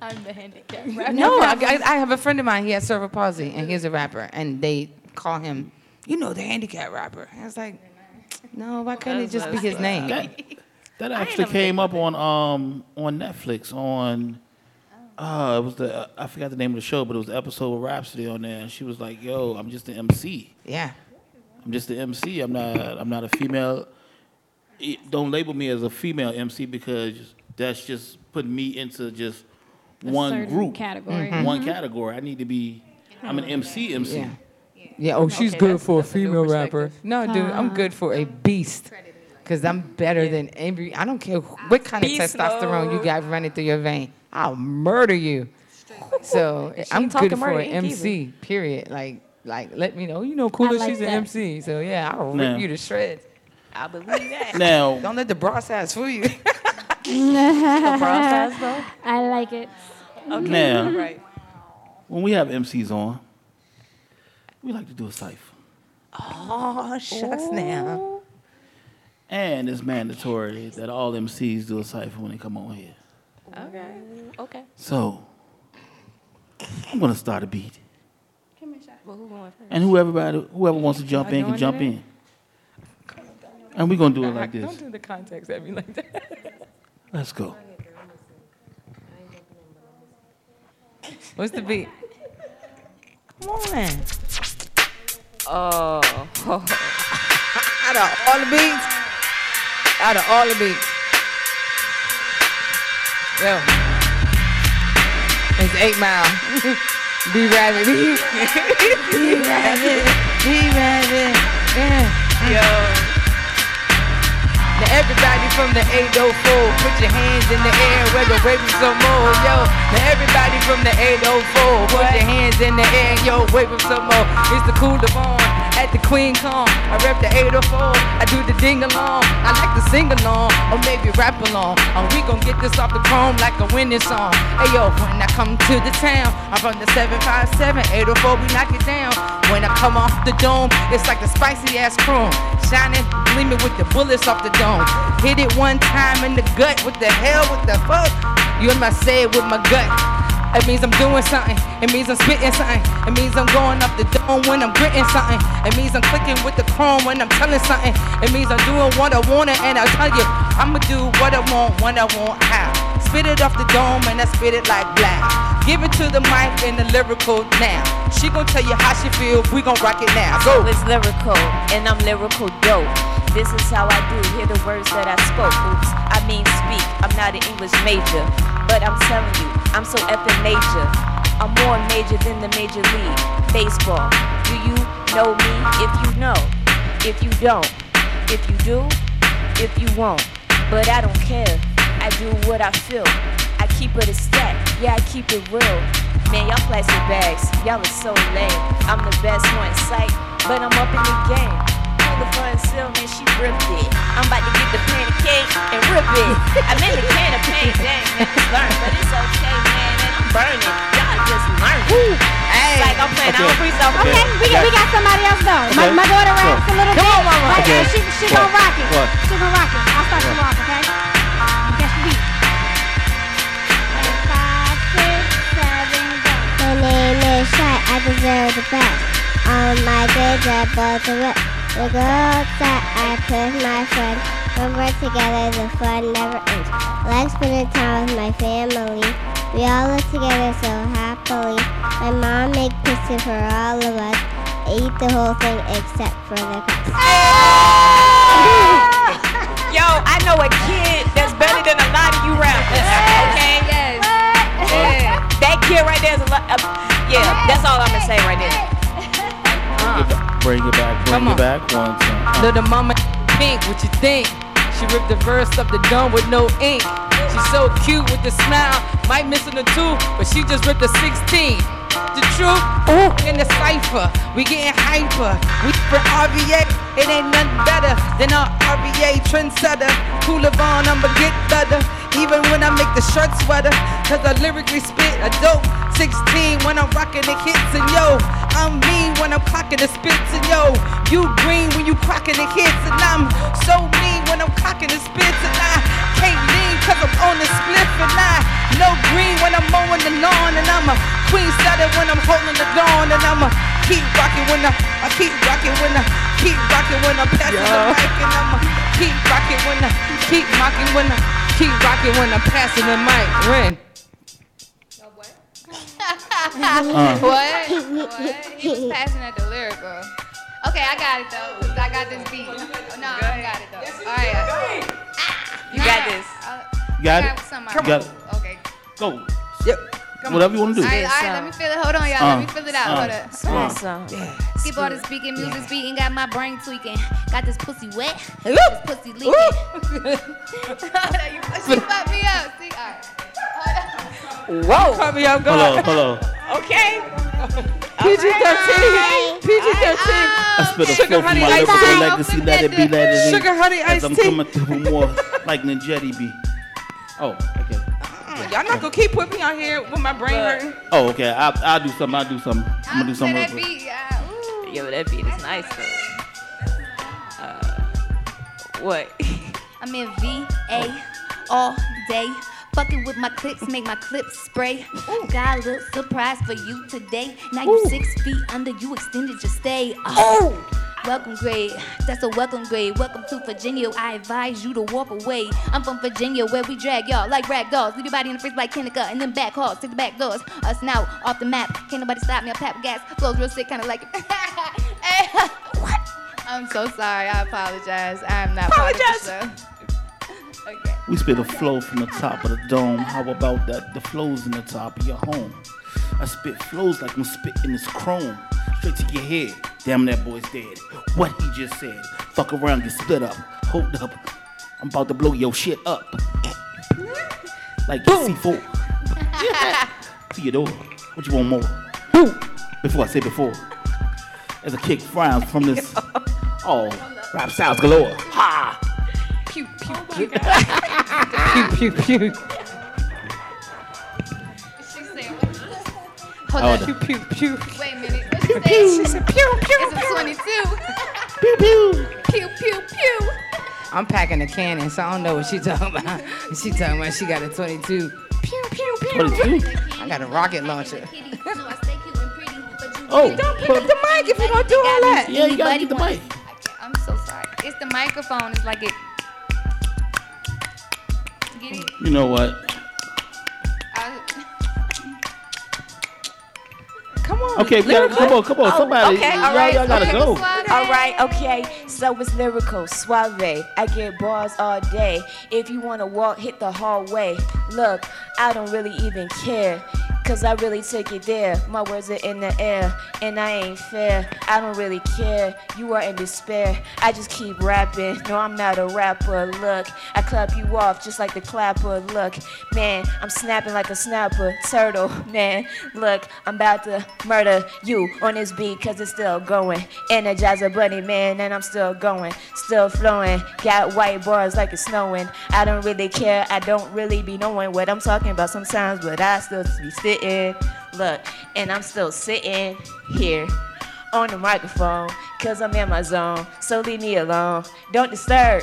I'm the handicapped rapper. No, I, I I have a friend of mine. He has cerebral palsy, and he's a rapper, and they call him, you know, the handicap rapper. I was like, no, why couldn't it just be his name? that, that actually came up on um on Netflix on. Uh, it was the I forgot the name of the show, but it was the episode with Rapsody on there, and she was like, "Yo, I'm just the MC. Yeah. I'm just the MC. I'm not. I'm not a female. It- Don't label me as a female MC because that's just putting me into just A one group, category. one Mhm. category. I need to be. I'm an MC. MC. Yeah. Yeah. Oh, she's Okay, good that's- for a that's a new female rapper. No, dude, I'm good for a beast. Cause I'm better than every. I don't care what kind of Beast testosterone you mode. got running through your vein. I'll murder you. So I'm good talking for an ink MC. Period. Like, like let me know. You know, cooler. like she's an. MC. So yeah, I'll rip Now- you to shreds. I believe that. Now, Don't let the bra size fool you. process, though? I like it. Okay. Now- right. when we have MCs on, we like to do a cipher, oh shucks now. and it's mandatory that all MCs do a cipher when they come on here. Okay. Okay. So I'm gonna start a beat, Well, who going first? and whoever whoever wants to jump Y'all in can doing jump it? in. And we're gonna do it like this. Don't do the context at me like that. Let's go. What's the beat? Come on. Oh. Out of all the beats, out of all the beats, yo, it's Eight Mile. Be rabbit, be, be rabbit, be rabbit, yeah. Yo. Now everybody from the 804, put your hands in the air, we're gonna some more, yo. Now everybody from the 804, put your hands in the air, yo, wave 'em some more. It's the cool Devon, at the Queen Kong. I rep the 804. I do the ding along. I like to sing along or maybe rap along. And we gon' get this off the chrome like a winning song. Hey yo, when I come to the town, I'm from the 757 804. We knock it down. When I come off the dome, it's like the spicy ass chrome. Shining, gleaming with the bullets off the dome. Hit it one time in the gut. What the hell? What the fuck? You must say it with my gut. It means I'm doing something. It means I'm spitting something. It means I'm going up the dome when I'm gritting something. It means I'm clicking with the chrome when I'm telling something. It means I'm doing what I want it and I'll tell you, I'ma do what I want when I want how. Spit it off the dome and I spit it like black. Give it to the mic and the lyrical now. She gon' tell you how she feel. We gon' rock it now. Go. It's lyrical, and I'm lyrical dope. This is how I do. Hear the words that I spoke. Oops, I mean speak. I'm not an English major, but I'm telling you, I'm so effing major. I'm more major than the major league baseball. Do you know me? If you know, if you don't, if you do, if you won't. But I don't care. I do what I feel. I keep it a stack. Yeah, I keep it real. Man, y'all plastic bags. Y'all are so lame. I'm the best one in sight, but I'm up in the game. Pull the fun seal, man, she ripped it. I'm about to get the pancake and rip it. I'm in the can of paint, dang, man, it's learned, but it's okay, man, and I'm burning. Y'all just learning. Hey, like I'm playing, I don't freestyle. Okay, we got, we got somebody else though. My, Okay. my daughter raps a little Come bit. on, mama. Right, Okay. She, she What? gon' rock it. What? She gon' rock it. I'll start you off, okay? Um, Guess the beat. Five, six, seven. My name is Shy, I deserve the best. On my grades, I bought the rep. The girls that I put my friends. When we're together, the fun never ends. I like spending time with my family. We all live together so happily. My mom make pizza for all of us. I eat the whole thing except for the crust. Yo, I know a kid that's better than a lot of you rappers. Okay? Yes. That kid right there is a lot. Uh, yeah, that's all I'm gonna say right there. Bring it back, bring Come it on. back one time. Little mama pink, what you think? She ripped the verse up the dome with no ink. She's so cute with the smile. Might missing a two, but she just ripped a 16. The truth, ooh, in the cipher. We getting hyper. We for RVA, it ain't nothing better than our RVA trendsetter. Cooler Vaughn, I'ma get better. Even when I make the shirt sweater. Cause I lyrically spit a dope 16 when I'm rocking the hits. And yo, I'm mean when I'm clocking the spits. And yo, you green when you clocking the hits. And I'm so mean when I'm clocking the spits. And I can't lean cause I'm on the spliff. And I no green when I'm mowing the lawn. And I'm a queen setter when I'm holding the dawn. And I'm a keep rocking when I, I keep rocking when I keep rocking when I'm passing the Yo. mic. And I'm a keep rocking when I keep rocking when I keep rocking when I'm passing the mic. Ren. Uh. what? What? He was passing at the lyrical. Okay, I got it though. 'cause I got this beat. Oh, no, I got it though. All right. You got this. You got I it? got some got it? Okay. Go. Yep. Whatever you want to do. All right, all right, let me feel it. Hold on, y'all. Uh, let me feel it out. uh, Hold up. uh. Skip all the speaking, music speaking, got my brain tweaking. Got this pussy wet, this pussy leaking. you she fucked me up. See, all right. Whoa. Caught me off Hold on, guard. hold on. Okay. PG 13. PG 13. I spit a Sugar flow from honey my iced lyrical tea. legacy. Let it be, let it be. Sugar honey As iced I'm coming through more like Ninjetti be. Oh, okay. Y'all not gonna keep putting me out here with my brain hurting. Oh, okay. I'll, I'll do something. I'll do something. I'm gonna do something. real That beat, yeah. Ooh. Yo, that beat is nice though. Uh, what? I'm in VA all day. Fucking with my clips, make my clips spray. Got a little surprise for you today. Now you six feet under, you extended your stay. Uh, oh! Welcome grade, that's a welcome grade. Welcome to Virginia. I advise you to walk away. I'm from Virginia, where we drag y'all like rag dolls. Leave your body in the freeze like Kinnica, and then back halls, take the back doors. Us now off the map. Can't nobody stop me. I pap gas, flows real sick, kinda like it. what? I'm so sorry. I apologize. I am not of show. Okay. We spit a flow from the top of the dome. How about that? The flows in the top of your home. I spit flows like I'm spitting this chrome. Straight to your head. Damn, that boy's dead. What he just said. Fuck around, get split up. Hold up. I'm about to blow your shit up. Like C4. to your door. what you want more? Before I say before. as a kick frowns from this. Oh, rap styles galore. Ha! Pew, pew, oh pew. pew, pew, pew. Hold Oh, on. Pew, pew, pew. Wait a minute. What you say? She said pew, pew, It's a 22. Pew, pew. Pew, pew, pew. I'm packing a cannon, so I don't know what she talking about. She talking about she got a 22. Pew, pew, pew. 22? I got a rocket launcher. Oh, Don't pick up the mic if you don't do all that. Yeah, you gotta get the mic. I'm so sorry. It's the microphone. It's like it. Get it? You know what? Come on. Okay, we gotta, come on, come on, Oh, somebody. Okay, y'all, all right. y'all gotta okay. go. All right, okay. So it's lyrical, suave. I get bars all day. If you wanna walk, hit the hallway. Look, I don't really even care. Cause I really take it there. My words are in the air, and I ain't fair. I don't really care. You are in despair. I just keep rapping. No, I'm not a rapper. Look, I clap you off just like the clapper. Look, man, I'm snapping like a snapper. Turtle, man. Look, I'm about to murder you on this beat cause it's still going. Energizer bunny, man, and I'm still going. Still flowing. Got white bars like it's snowing. I don't really care. I don't really be knowing what I'm talking about sometimes, but I still be sitting. Look, and I'm still sitting here on the microphone cause I'm in my zone. So leave me alone. Don't disturb.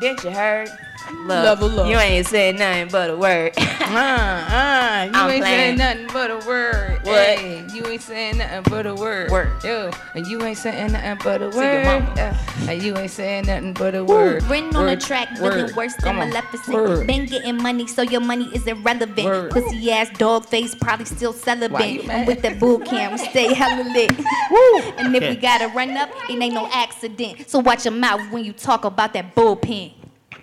Didn't you heard? Look, Level up. you ain't saying nothing but a word. Uh, uh, you I'm ain't playing. saying nothing but a word. What? Hey, you ain't saying nothing but a word. Word. Yo, and you ain't saying nothing but a word. mama. Yeah, and you ain't saying nothing but a word. Written on a track, Word. living worse than. Maleficent. Word. Been getting money, so your money is irrelevant. Word. Pussy ass dog face, probably still celibate. mad? I'm with that bull cam, stay hella lit. and if we gotta run up, it ain't no accident. So watch your mouth when you talk about that bullpen.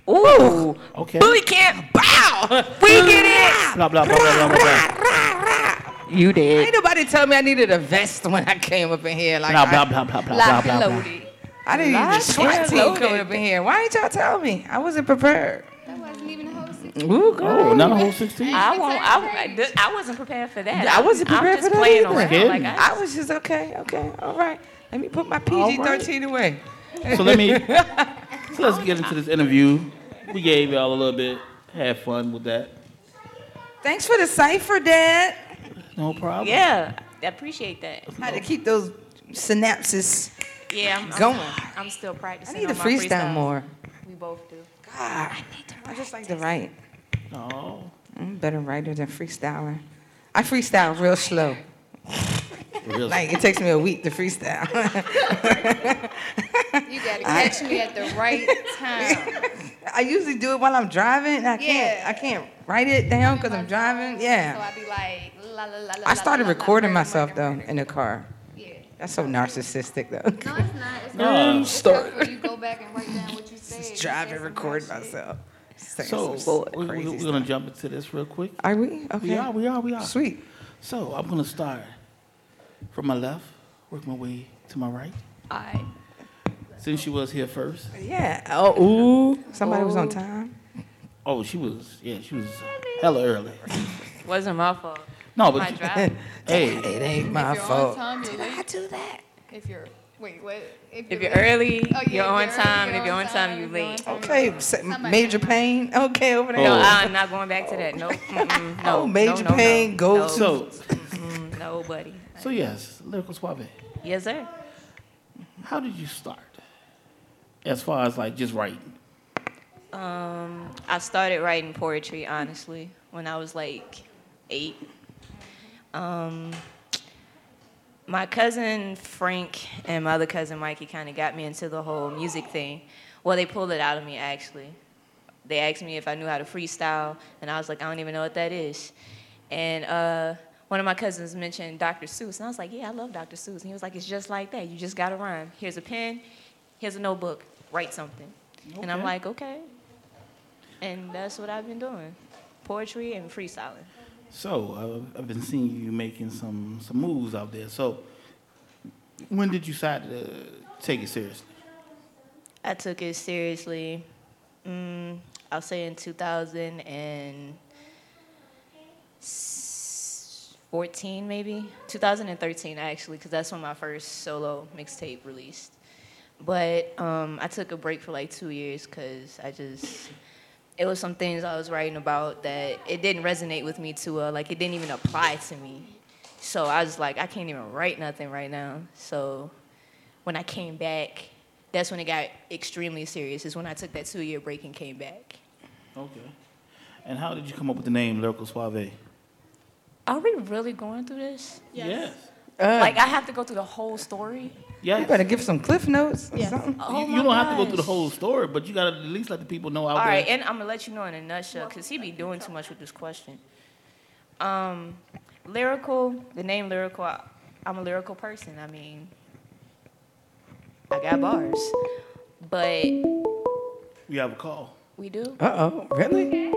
Ooh. Oh, okay. Booty camp. Bow. We get it. Blah, blah, blah, blah, blah, blah. You did. Ain't nobody tell me I needed a vest when I came up in here. Like Blah, I, blah, blah, blah, blah, Lock blah, blah, blah. loaded. I didn't need the Lock team coming up in here. Why ain't y'all tell me? I wasn't prepared. That wasn't even a whole 16. Ooh, girl. Oh, not a whole 16? I won't. I, I, th- I wasn't prepared for that. I wasn't I'm prepared just for that playing either. around. Like I, I was just okay, okay, all right. Let me put my PG thirteen away. So let me, so let's get into this interview. We gave y'all a little bit, had fun with that. Thanks for the cipher, Dad. No problem. yeah, I appreciate that. Had to keep those synapses Yeah, I'm, I'm- going. I'm, still I practicing. need to on my freestyle more. We both do. God, I just like to write. oh I'm a better writer than freestyler. I freestyle real slow. Real- Like it takes me a week to freestyle. You gotta catch me at the right time. I usually do it while I'm driving. And I can't. Yeah. I can't write it down because I'm driving. Yeah. So Yeah. I be like, la la la la. I started la, la, la, recording myself murder, though murder. in the car. Yeah. That's so narcissistic though. No, it's not. It's No. Start. not you go back and write down what you said. Just drive and record myself. Saying So we, we, we're gonna jump into this real quick. Are we? Okay. We are, we are, we are. Sweet. So I'm gonna start from my left, work my way to my right. Alright. Since she was here first. Yeah. Oh, ooh. Somebody was on time. Oh, she was, yeah, she was hella early. Wasn't my fault. No, but drive. hey, It ain't my If you're fault. on time, you're late. I do that. If you're wait, what? If you're early, Oh, yeah, you're on you're time. early, If you're on time, you if you're on late. time, Okay. you're sa- Somebody- Major pain. Okay, over there. No, Oh. I'm not going back to that. No, mm-mm, no. Oh, major no, no, pain, no, go no, to- so, mm, no, buddy. So yes, lyrical suave. Yes, sir. How did you start? As far as like just writing. Um, I started writing poetry honestly when I was like eight. Um, my cousin Frank and my other cousin Mikey kind of got me into the whole music thing. Well, they pulled it out of me actually. They asked me if I knew how to freestyle, and I was like, I don't even know what that is. And uh, one of my cousins mentioned Dr. Seuss, and I was like, Yeah, I love Dr. Seuss. And he was like, It's just like that. You just got to rhyme. Here's a pen, here's a notebook, write something. And I'm like, Okay. And that's what I've been doing poetry and freestyling. So uh, I've been seeing you making some some moves out there. So when did you decide to take it seriously? I took it seriously, mm, I'll say in 2004. 2014 maybe? 2013 actually because that's when my first solo mixtape released. But um, i took a break for like two years because i just it was some things i was writing about that it didn't resonate with me too well like it didn't even apply to me. So i was like i can't even write nothing right now. So when i came back that's when it got extremely serious is when i took that two year break and came back. Okay. And how did you come up with the name Lyrical Suave? Are we really going through this Yes. like i have to go through the whole story Yes. You better give some cliff notes or something. Oh you, you don't have to go through the whole story, but you gotta at least let the people know out All there. right, and I'm gonna let you know in a nutshell because he be doing too much with this question. Um, lyrical, the name lyrical. I, I'm a lyrical person. I mean, I got bars, but we have a call. we do. Uh oh, really?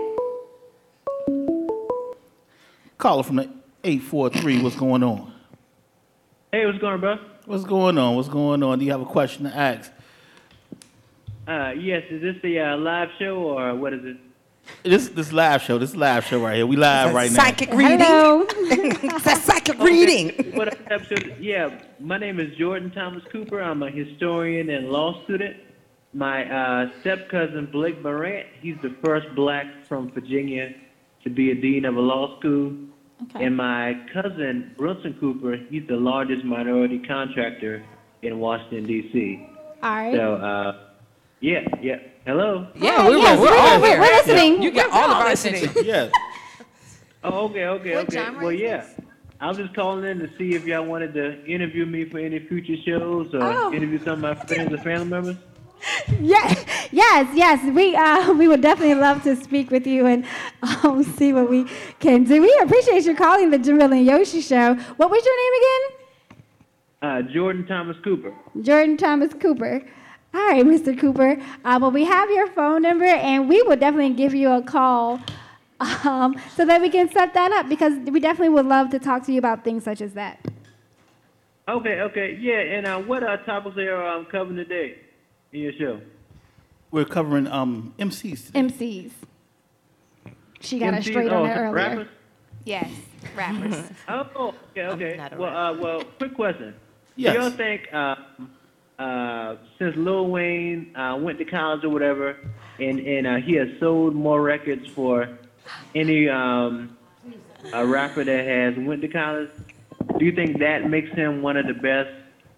Caller from the eight four three. What's going on? Hey, what's going on, bro? What's going on? What's going on? Do you have a question to ask? Uh, yes, is this the uh, live show or what is it? This this live show. This live show right here. We live right now. Psychic reading. That's psychic reading. What up, episode? Yeah, my name is Jordan Thomas Cooper. I'm a historian and law student. My uh, step cousin Blake Morant, he's the first black from Virginia to be a dean of a law school. Okay. And my cousin Brunson Cooper, he's the largest minority contractor in Washington D.C. All right. So, uh, yeah, yeah. Hello. Yeah, we're, yes, we're, we're- all we're- here. we're listening. You got We're all of all our listening. attention. Yeah. Oh, okay, okay, What okay. Well, is yeah. I was just calling in to see if y'all wanted to interview me for any future shows or Oh. interview some of my friends or family members. Yes, yes, yes. We uh, we would definitely love to speak with you and um, see what we can do. We appreciate you calling the Jamil and Yoshi Show. What was your name again? Uh, Jordan Thomas Cooper. Jordan Thomas Cooper. All right, Mr. Cooper. Uh, well, we have your phone number, and we will definitely give you a call um, so that we can set that up because we definitely would love to talk to you about things such as that. Okay, okay, yeah. And uh, what uh, topics are um, covering today in your show? We're covering um MCs. Today. MCs. She got us MCs? straight oh, on that earlier. Rappers? Yes, rappers. Oh, okay, okay. not Well, uh, well, quick question. Yes. Do y'all think uh, uh, since Lil Wayne uh, went to college or whatever, and and uh, he has sold more records for any um, a rapper that has went to college, do you think that makes him one of the best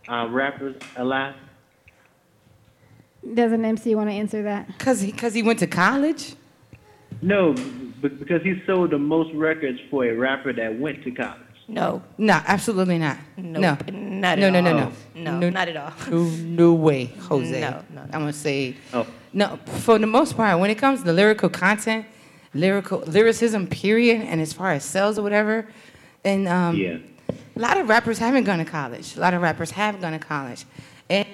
uh, rappers alive? Does an MC want to answer that? Cause he, cause he went to college. No, because he sold the most records for a rapper that went to college. No. No, absolutely not. Nope, no, not at no, no, no, all. no, No, not at all. No, no way, Jose. No, no, no. I'm gonna say Oh. no. For the most part, when it comes to lyrical content, lyrical lyricism, period, and as far as sales or whatever, and um, Yeah. a lot of rappers haven't gone to college. A lot of rappers have gone to college, and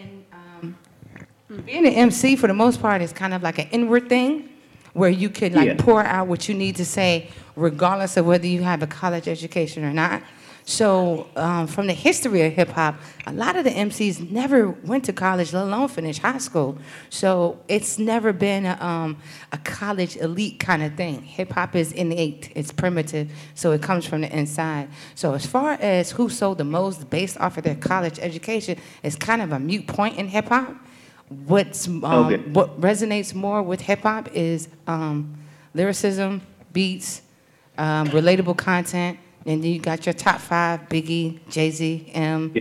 being an MC for the most part is kind of like an inward thing, where you could like Yeah. pour out what you need to say, regardless of whether you have a college education or not. So, um, from the history of hip hop, a lot of the MCs never went to college, let alone finish high school. So, it's never been a, um, a college elite kind of thing. Hip hop is innate, it's primitive, so it comes from the inside. So, as far as who sold the most based off of their college education, it's kind of a mute point in hip hop. What's um, Okay. what resonates more with hip hop is um, lyricism, beats, um, relatable content, and then you got your top five: Biggie, Jay Z, M.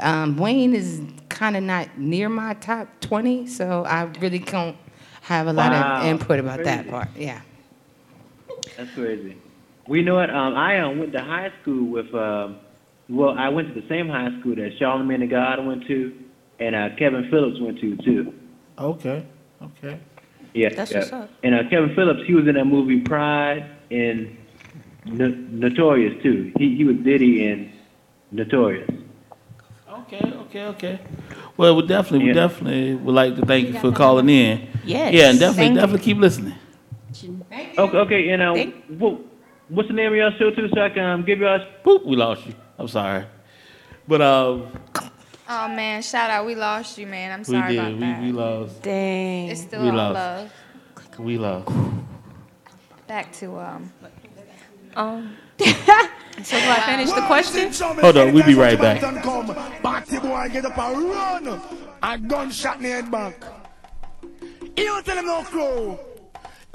Um, Wayne is kind of not near my top twenty, so I really don't have a lot Wow, of input about that part. Yeah. That's crazy. We know it. Um, I um, went to high school with. Um, well, I went to the same high school that Charlamagne the God went to, and uh, Kevin Phillips went to too. Okay. Okay. Yeah, That's yeah. what's up. And uh, Kevin Phillips, he was in that movie Pride and No- Notorious too. He he was Diddy in Notorious. Okay. Okay. Okay. Well, we definitely, we definitely would like to thank you for calling in. Yes, Yeah, and definitely, thank you. definitely keep listening. Okay, okay. And uh, what, what's the name of your show too, so I can um, give y'all. Boop, we lost you. I'm sorry, but uh, Oh man, shout out. We lost you, man. I'm we sorry did. about We, that. we lost. Dang. It's still we all lost. love. We lost. Back to um Um, so do I finish the question? Hold on, we'll be right back. Come, party boy, get up and run. A gunshot in the head back. You tell him no crow.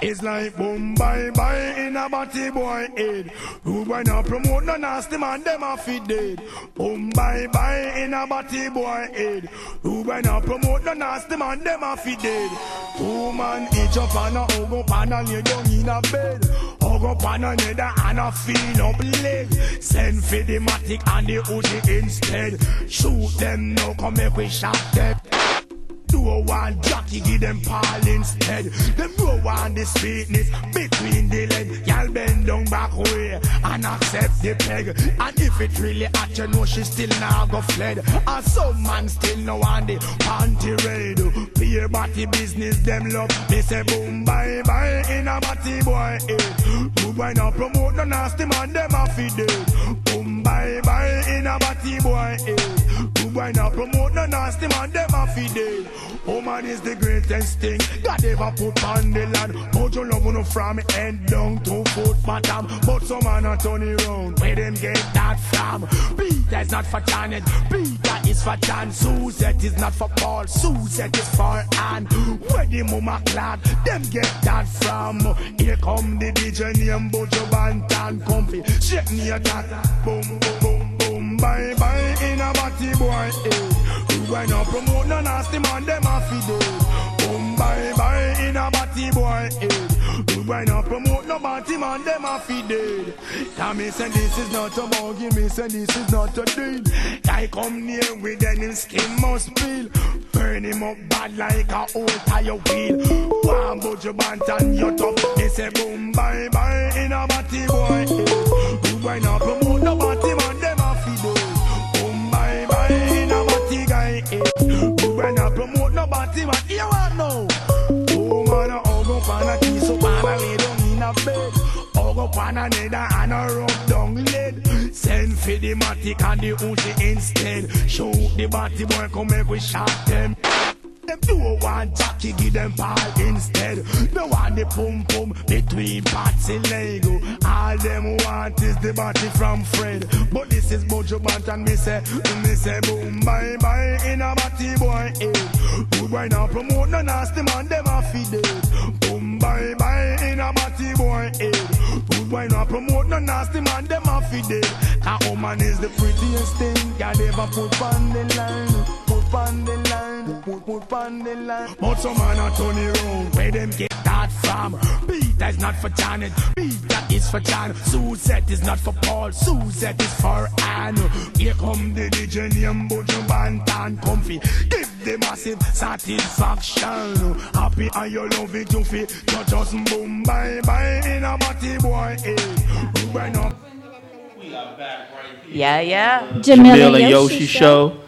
It's like boom bye bye in a batty boy head. Who boy not promote no nasty man, them a fit dead. Boom bye bye in a batty boy head. Who boy not promote no nasty man, them a fit dead. Two man each up and a and a lay down in a bed. Hug up on another and a feel up leg. Send for the matic and the Uzi instead. Shoot them now, come make we shot them. Do one jockey, give them pal instead. Them know want the sweetness between the leg. Y'all bend down back way and accept the peg. And if it really hot, you know she still now go fled. And some man still no want the panty red. Peer body business, them love. They say boom bye bye in a body boy. Eh. Boy now promote no nasty man, them a feed. Boom bye bye in a body boy. Eh. Boy now promote no nasty man, them a feed. Woman is the greatest thing God ever put on the land. Your love on from head down to foot bottom. But some man a turn it round. Where them get that from? Peter is not for Janet. Peter is for John. Suzette is not for Paul. Suzette is for Anne. Where the mama clad, them get that from. Here come the DJ name Buju Banton Comfy. Shake me a that. Boom, boom, boom. Bye, bye in a boy. Eh. When I promote no nasty man, them fi dead. Boom, bye, bye in a boy head. When I promote no body man, them a dead. Me say this is not a buggy, me say this is not a deal. I come near with his skin must peel. Burn him up bad like a old tire wheel. Budge your band and your top. They say boom, bye, bye in a body boy head. When I promote no body man, them a fi dead. Boom, bye, bye in a body guy head. When I promote no body man, you want know. Oh man, a kiss up and I lay down in a bed. Up on another and I rub down lead. Send for the matic and the Uzi instead. Shoot the body boy, come make we shot them. Them do want jockey, give them ball instead. They want the pum pum between parts and Lego. All them want is the body from Fred. But this is Buju Banton me say, me say boom bye bye in a body boy head. Good boy now promote no nasty man, them a feed it. Boom bye bye in a body boy head. Good boy now promote no nasty man, them a feed it. That woman is the prettiest thing God ever put on the line. Put on the line, put, put on the line. But some man a turn it round, where them get that from? Peter is not for Janet, Peter is for John. Suzette is not for Paul, Suzette is for Anne. Here come the DJ name Buju Banton Comfy. Give the massive satisfaction. Happy and you love it, you feel. You just boom, bye, bye, in a body boy, eh. When up. Yeah, yeah. Jamil and Yoshi show.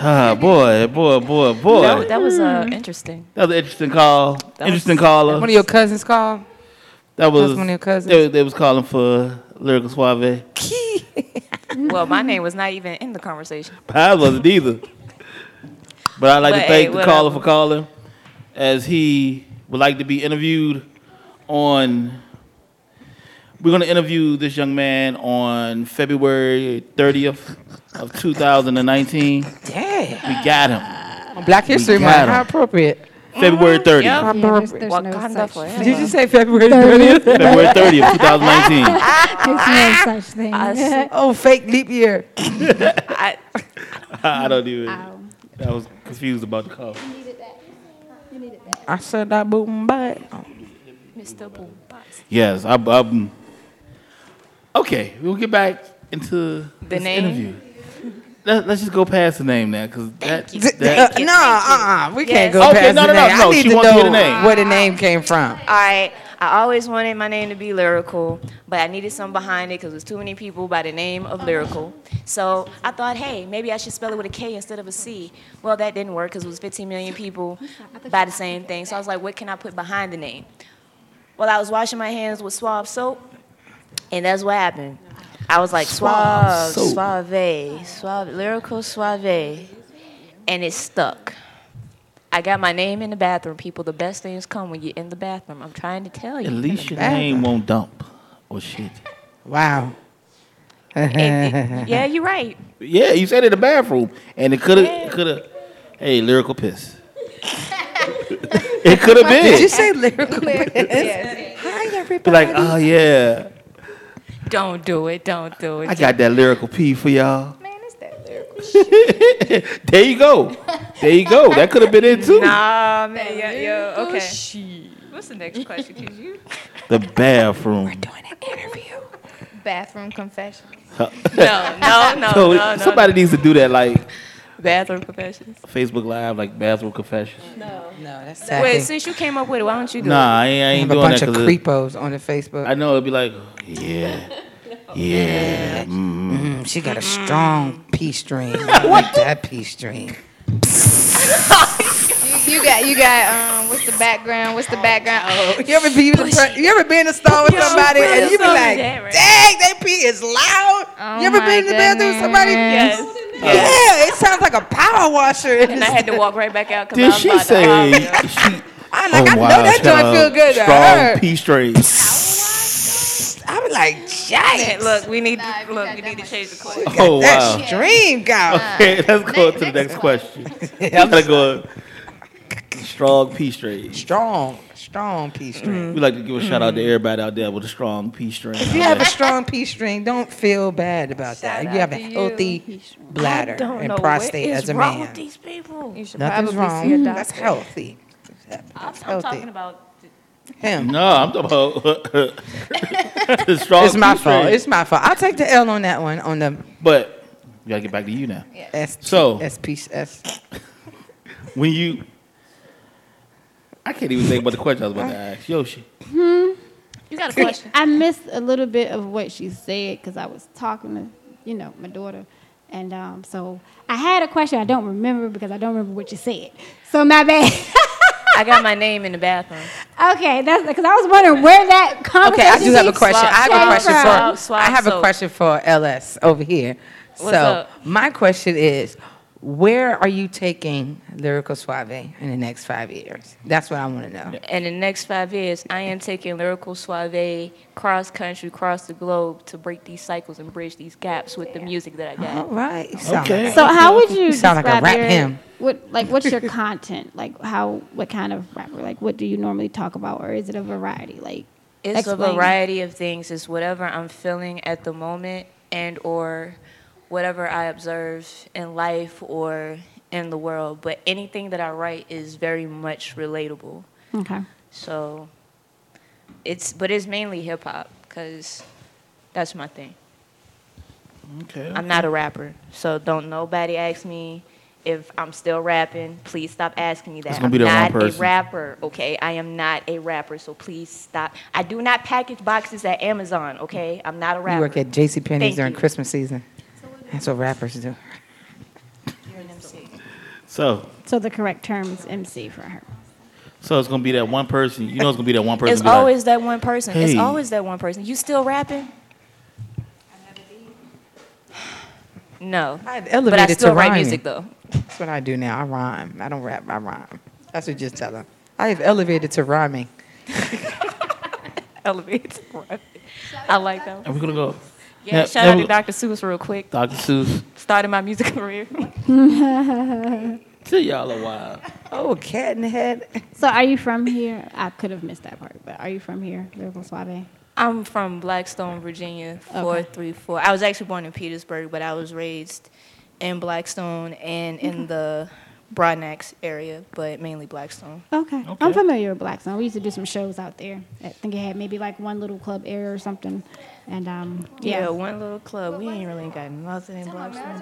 Ah, boy, boy, boy, boy. That, that was uh, interesting. That was an interesting call. That interesting was- caller. One of your cousins called? That was That's one of your cousins? They, they was calling for lyrical suave. well, my name was not even in the conversation. I wasn't either. But I'd like But, to hey, thank the caller whatever. for calling, as he would like to be interviewed on. We're going to interview this young man on February 30th of 2019. Damn. We got him. On Black History We Month, how appropriate. February 30th. How Yeah, there's, there's no such forever. Did you say February 30th? 30th? February 30th, 2019. There's no such thing. Oh, fake leap year. I, I don't even. I was confused about the call. I said that boom bye. Mr. Boom. Yes, I, I'm. Okay, we'll get back into this name? interview. Let, let's just go past the name now, because that. D- that uh, no, uh-uh. We can't go Okay, past no, the no, no, name. no, I need she to wants to know the name. where the name came from. All right. I always wanted my name to be lyrical, but I needed some behind it because there's too many people by the name of lyrical. So I thought, hey, maybe I should spell it with a K instead of a C. Well, that didn't work because it was 15 million people by the same thing. So I was like, what can I put behind the name? Well, I was washing my hands with Suave soap, and that's what happened. I was like, Suave Suave. Suave, Suave, lyrical Suave, and it stuck. I got my name in the bathroom. People, the best things come when you're in the bathroom. I'm trying to tell you. At least your name won't dump. or shit. Wow. yeah, you're right. Yeah, you said in the bathroom, and it could have, could have. Hey, lyrical piss. it could have been. Did you say lyrical piss? Hi, Be everybody. like, oh yeah, Don't do it. Don't do it. I got that lyrical P for y'all. Man, it's that lyrical There you go. There you go. That could have been it too. Nah, man. Yeah, yeah. Okay. What's the next question? 'Cause you The bathroom. We're doing an interview bathroom confession. no, no, no, no, no. somebody needs to do that, like bathroom confessions. Facebook Live, like bathroom confessions. No, no, that's Wait, since you came up with it, why don't you do Nah, I it? ain't, I ain't have a bunch that. of 'cause it- creepos on the Facebook. I know it'd be like, yeah, yeah. mm. Mm, she got a strong pee stream. I like that pee stream. You, you got you got um what's the background? What's the background? Oh, You ever be in the, you ever be in the store with somebody and you be like, dang, that pee is loud. Oh you ever been in the bathroom with somebody? goodness. Yeah, it sounds like a power washer. And I had to walk right back out because I Did was she about say? to holler. she, I'm like, oh, I know wow, that she joint feel good Strong her. P string. I was like, yikes. Look, we need to, look, we need to change the question. Oh wow. That stream got. Okay, let's go to the next question. I'm gonna go. Strong P string. Strong, strong pee mm-hmm. string. We like to give a shout out to mm-hmm. everybody out there with a strong P string. If you have a strong P string, don't feel bad about that. You have a healthy bladder and prostate as a man. with these people. You should Nothing's probably see a wrong. doctor. That's healthy. I'm, That's I'm healthy. talking about. Him. No, I'm talking about the strong. It's my P string. fault. It's my fault. I'll take the L on that one. On the But we gotta get back to you now. S. So S P S. when you, I can't even think about the question I was about to ask Yoshi. Hmm. You got a question? I missed a little bit of what she said because I was talking to, you know, my daughter. And um, so I had a question I don't remember because I don't remember what you said. So my bad. I got my name in the bathroom. okay, that's because I was wondering where that conversation Okay, I do have a came question. I have a question Swab, for. swab I have a question for LS over here. What's so up? my question is, where are you taking Lyrical Suave in the next five years? That's what I want to know. In the next five years, I am taking Lyrical Suave cross country, across the globe to break these cycles and bridge these gaps with the music that I got. All right. Okay. like- So how would you, You sound like a describe rap your, hymn. What like what's your content? Like how what kind of rapper? Like what do you normally talk about, or is it a variety? Like It's a variety of things. It's whatever I'm feeling at the moment and or whatever I observe in life or in the world. But anything that I write is very much relatable. Okay. So it's but it's mainly hip hop because that's my thing. Okay. I'm not a rapper, so don't nobody ask me if I'm still rapping. Please stop asking me that. It's gonna I'm be the wrong not a rapper, okay? I am not a rapper, so please stop. I do not package boxes at Amazon, okay? I'm not a rapper. You work at J.C. Penney's during you. Christmas season. That's what rappers do. You're an MC. So, So the correct term is MC for her. so it's gonna be that one person. You know, it's gonna be that one person. It's be like, always that one person. It's always that one person. You still rapping? No. I But I still to write rhyming. music though. That's what I do now. I rhyme. I don't rap. I rhyme. That's what you just tell them. I have elevated to rhyming. Elevated to rhyming. I like that. And we're gonna go. Yeah, Now- shout out to Dr. Seuss real quick. Dr. Seuss. Started my music career. Tell y'all a while. Oh, a cat in the head. So are you from here? I could have missed that part, but are you from here, Lyrical Suave? I'm from Blackstone, Virginia, four three four. I was actually born in Petersburg, but I was raised in Blackstone and in the Broadnax area, but mainly Blackstone. Okay. I'm familiar with Blackstone. We used to do some shows out there. I think it had maybe like one little club area or something. And um, Yeah, yeah. one little club. We ain't really got nothing in Blackstone.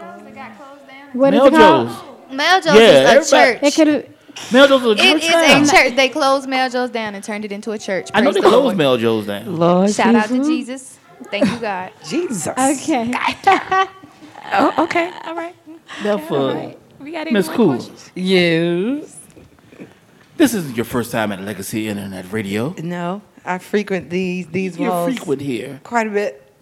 What is it called? Meljo's Yeah, is a everybody- church. It could have. Meljo's a It church is a church. They closed Meljo's down and turned it into a church. I know they the closed Lord. Mel Joe's down. Lord Shout out to Jesus. Thank you, God. Jesus. Okay. Oh, okay. All right. Therefore, We got any Miss more Cool, questions? Yes. this isn't your first time at Legacy Internet Radio. No, I frequent these these You're walls frequent here. quite a bit.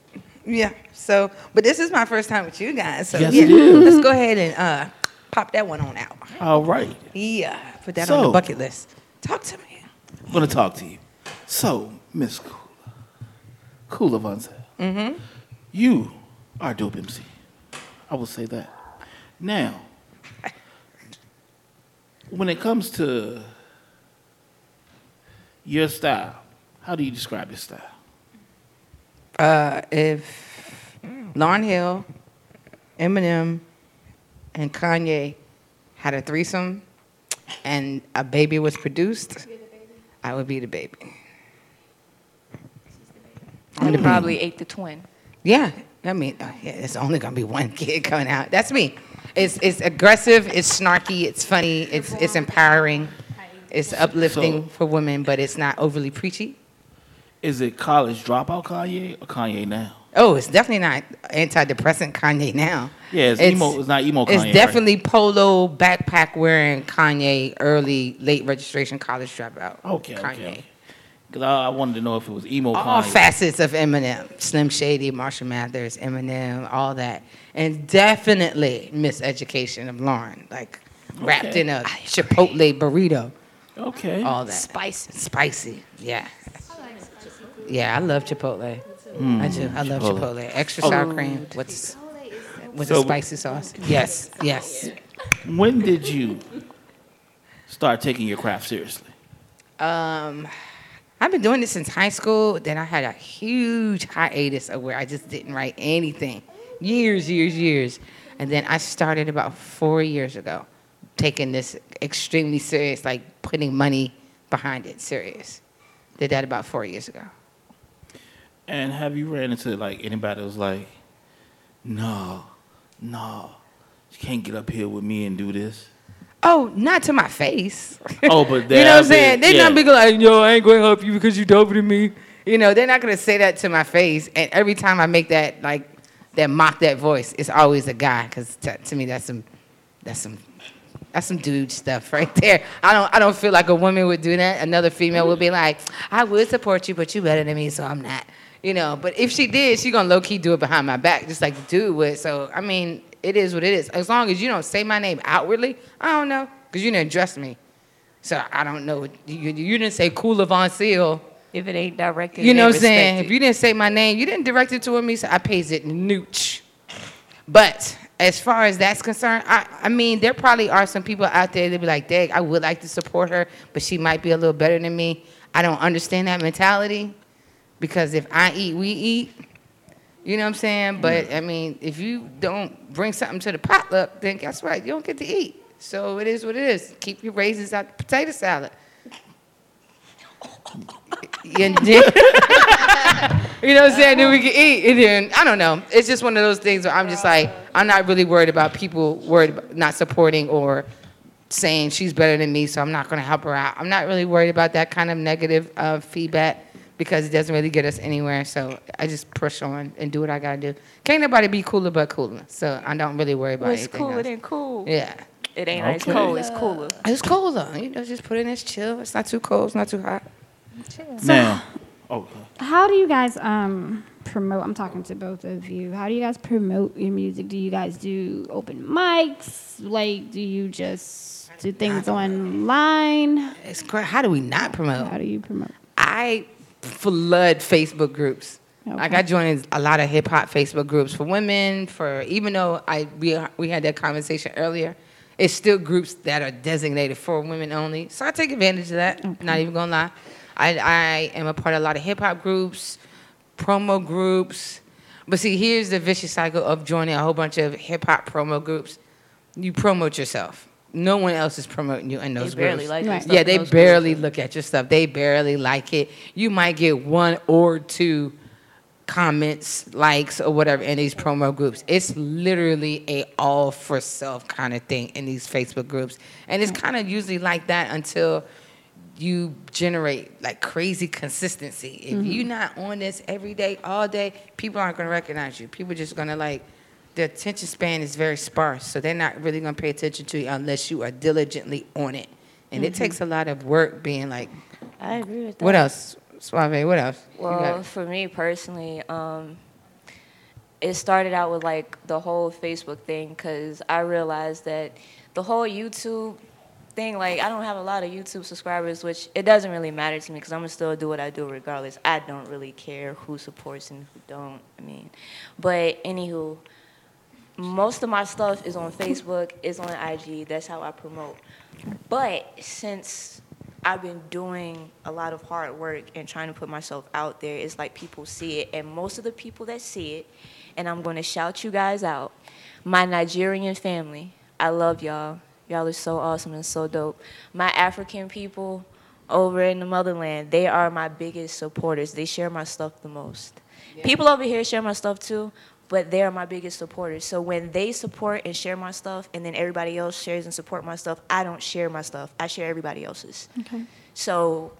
Yeah. So, but this is my first time with you guys. So Yes, yeah, it is. let's go ahead and uh, pop that one on out. All right. Yeah, put that on the bucket list. Talk to me. I'm gonna talk to you. So, Miss Cooler Von Mm-hmm. You are dope MC. I will say that. Now, when it comes to your style, how do you describe your style? Uh, if Lauryn Hill, Eminem, and Kanye had a threesome and a baby was produced, I would be the baby. I'm the Probably baby. ate the twin. Yeah, I mean, uh, yeah, it's only gonna be one kid coming out. That's me. It's it's aggressive, it's snarky, it's funny, it's it's empowering, it's uplifting So- for women, but it's not overly preachy. Is it college dropout Kanye or Kanye now? Oh, it's definitely not antidepressant Kanye now. Yeah, it's emo- it's not emo Kanye, It's right? definitely polo backpack wearing Kanye, early late registration college dropout. Okay, Kanye. okay. Because I, I wanted to know if it was emo All Kanye. facets of Eminem, Slim Shady, Marshall Mathers, Eminem, all that, and definitely miseducation of Lauryn, like wrapped Okay. in a Chipotle burrito. Okay. All that. Spicy. Spicy. Yeah. Yeah, I love Chipotle. Mm, I do. I love Chipotle. Chipotle. Extra Oh. sour cream with with So- a spicy sauce. Yes. Yes. When did you start taking your craft seriously? Um, I've been doing this since high school. Then I had a huge hiatus of where I just didn't write anything. Years, years, years. And then I started about four years ago, taking this extremely serious, like putting money behind it, serious. Did that about four years ago. And have you ran into like anybody that was like, no, no, you can't get up here with me and do this? Oh, not to my face. Oh, but you know what I'm saying? They're yeah. not big like, yo, I ain't gonna help you because you doper than me. You know, they're not gonna say that to my face. And every time I make that like that mock that voice, it's always a guy because to, to me that's some that's some that's some dude stuff right there. I don't I don't feel like a woman would do that. Another female would be like, I would support you, but you better than me, so I'm not. You know, but if she did, she gonna low key do it behind my back, just like the dude would. So I mean, it is what it is. As long as you don't say my name outwardly, I don't know, because you didn't address me. So I don't know. You, you didn't say Cooler Von Seal. If it ain't directed, You know what I'm saying? If you didn't say my name, you didn't direct it toward me, so I pays it nooch. But as far as that's concerned, I, I mean, there probably are some people out there that be like, Dag, I would like to support her, but she might be a little better than me. I don't understand that mentality because if I eat, we eat. You know what I'm saying? But I mean, if you don't bring something to the potluck, then guess what? You don't get to eat. So it is what it is. Keep your raisins out the potato salad. You know what I'm saying? Then we can eat. And then I don't know. It's just one of those things where I'm just like, I'm not really worried about people worried about not supporting or saying she's better than me, so I'm not going to help her out. I'm not really worried about that kind of negative uh, feedback because it doesn't really get us anywhere. So I just push on and do what I got to do. Can't nobody be cooler but cooler. So I don't really worry about Well, it's anything cooler else. than cool. Yeah. It ain't ice Okay. cold. It's cooler. It's cooler. You know, just put it in this chill. It's not too cold. It's not too hot. Now, oh, How do you guys um, promote? I'm talking to both of you. How do you guys promote your music? Do you guys do open mics? Like, do you just do things online? It's great. How do we not promote? How do you promote? I flood Facebook groups. Like I joined a lot of hip hop Facebook groups for women. For even though I we we had that conversation earlier, it's still groups that are designated for women only. So I take advantage of that. Not even gonna lie, I I am a part of a lot of hip hop groups, promo groups. But see, here's the vicious cycle of joining a whole bunch of hip hop promo groups. You promote yourself. No one else is promoting you in those barely groups. like your Right. stuff Yeah, they those barely look at your stuff. They barely like it. You might get one or two comments, likes, or whatever in these promo groups. It's literally a all for self kind of thing in these Facebook groups. And it's kind of usually like that until you generate like crazy consistency. If Mhm. you're not on this every day, all day, people aren't gonna recognize you. People are just gonna like the attention span is very sparse, so they're not really gonna pay attention to you unless you are diligently on it. And it Mhm. takes a lot of work being like I agree with that. what else? Suave, what else? Well, for me personally, um, it started out with like the whole Facebook thing because I realized that the whole YouTube thing. Like, I don't have a lot of YouTube subscribers, which it doesn't really matter to me because I'm gonna still do what I do regardless. I don't really care who supports and who don't. I mean, but anywho, most of my stuff is on Facebook, is on IG. That's how I promote. But since I've been doing a lot of hard work and trying to put myself out there, it's like people see it, and most of the people that see it, and I'm gonna shout you guys out, my Nigerian family. I love y'all. Y'all are so awesome and so dope. My African people over in the motherland, they are my biggest supporters. They share my stuff the most. People over here share my stuff too, but they're my biggest supporters. So when they support and share my stuff, and then everybody else shares and support my stuff, I don't share my stuff. I share everybody else's. Okay. So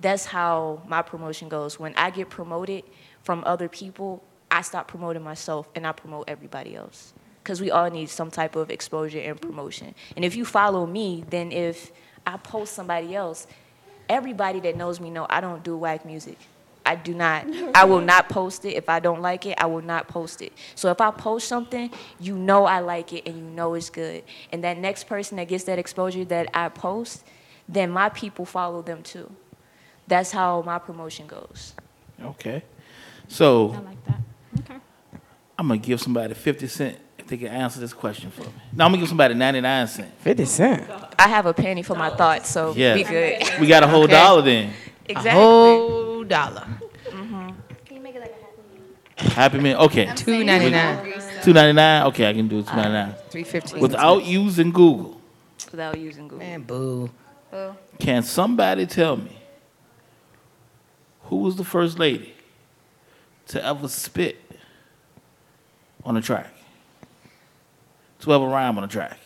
that's how my promotion goes. When I get promoted from other people, I stop promoting myself and I promote everybody else. Because we all need some type of exposure and promotion. And if you follow me, then if I post somebody else, everybody that knows me know I don't do whack music. I do not. I will not post it. If I don't like it, I will not post it. So if I post something, you know I like it and you know it's good. And that next person that gets that exposure that I post, then my people follow them too. That's how my promotion goes. Okay. So I like that. Okay. I'm gonna give somebody 50 cent if they can answer this question for me. No, I'm gonna give somebody 99 cent. 50 cent. I have a penny for my thoughts, so Yeah. be good. We got a whole Okay. dollar then. Exactly. A whole dollar. Happy Meal. Okay. Two ninety nine. Two ninety nine. Okay, I can do two ninety nine. Uh, three fifty. Without using Google, Without using Google. Man, boo. boo. can somebody tell me who was the first lady to ever spit on a track? To ever rhyme on a track?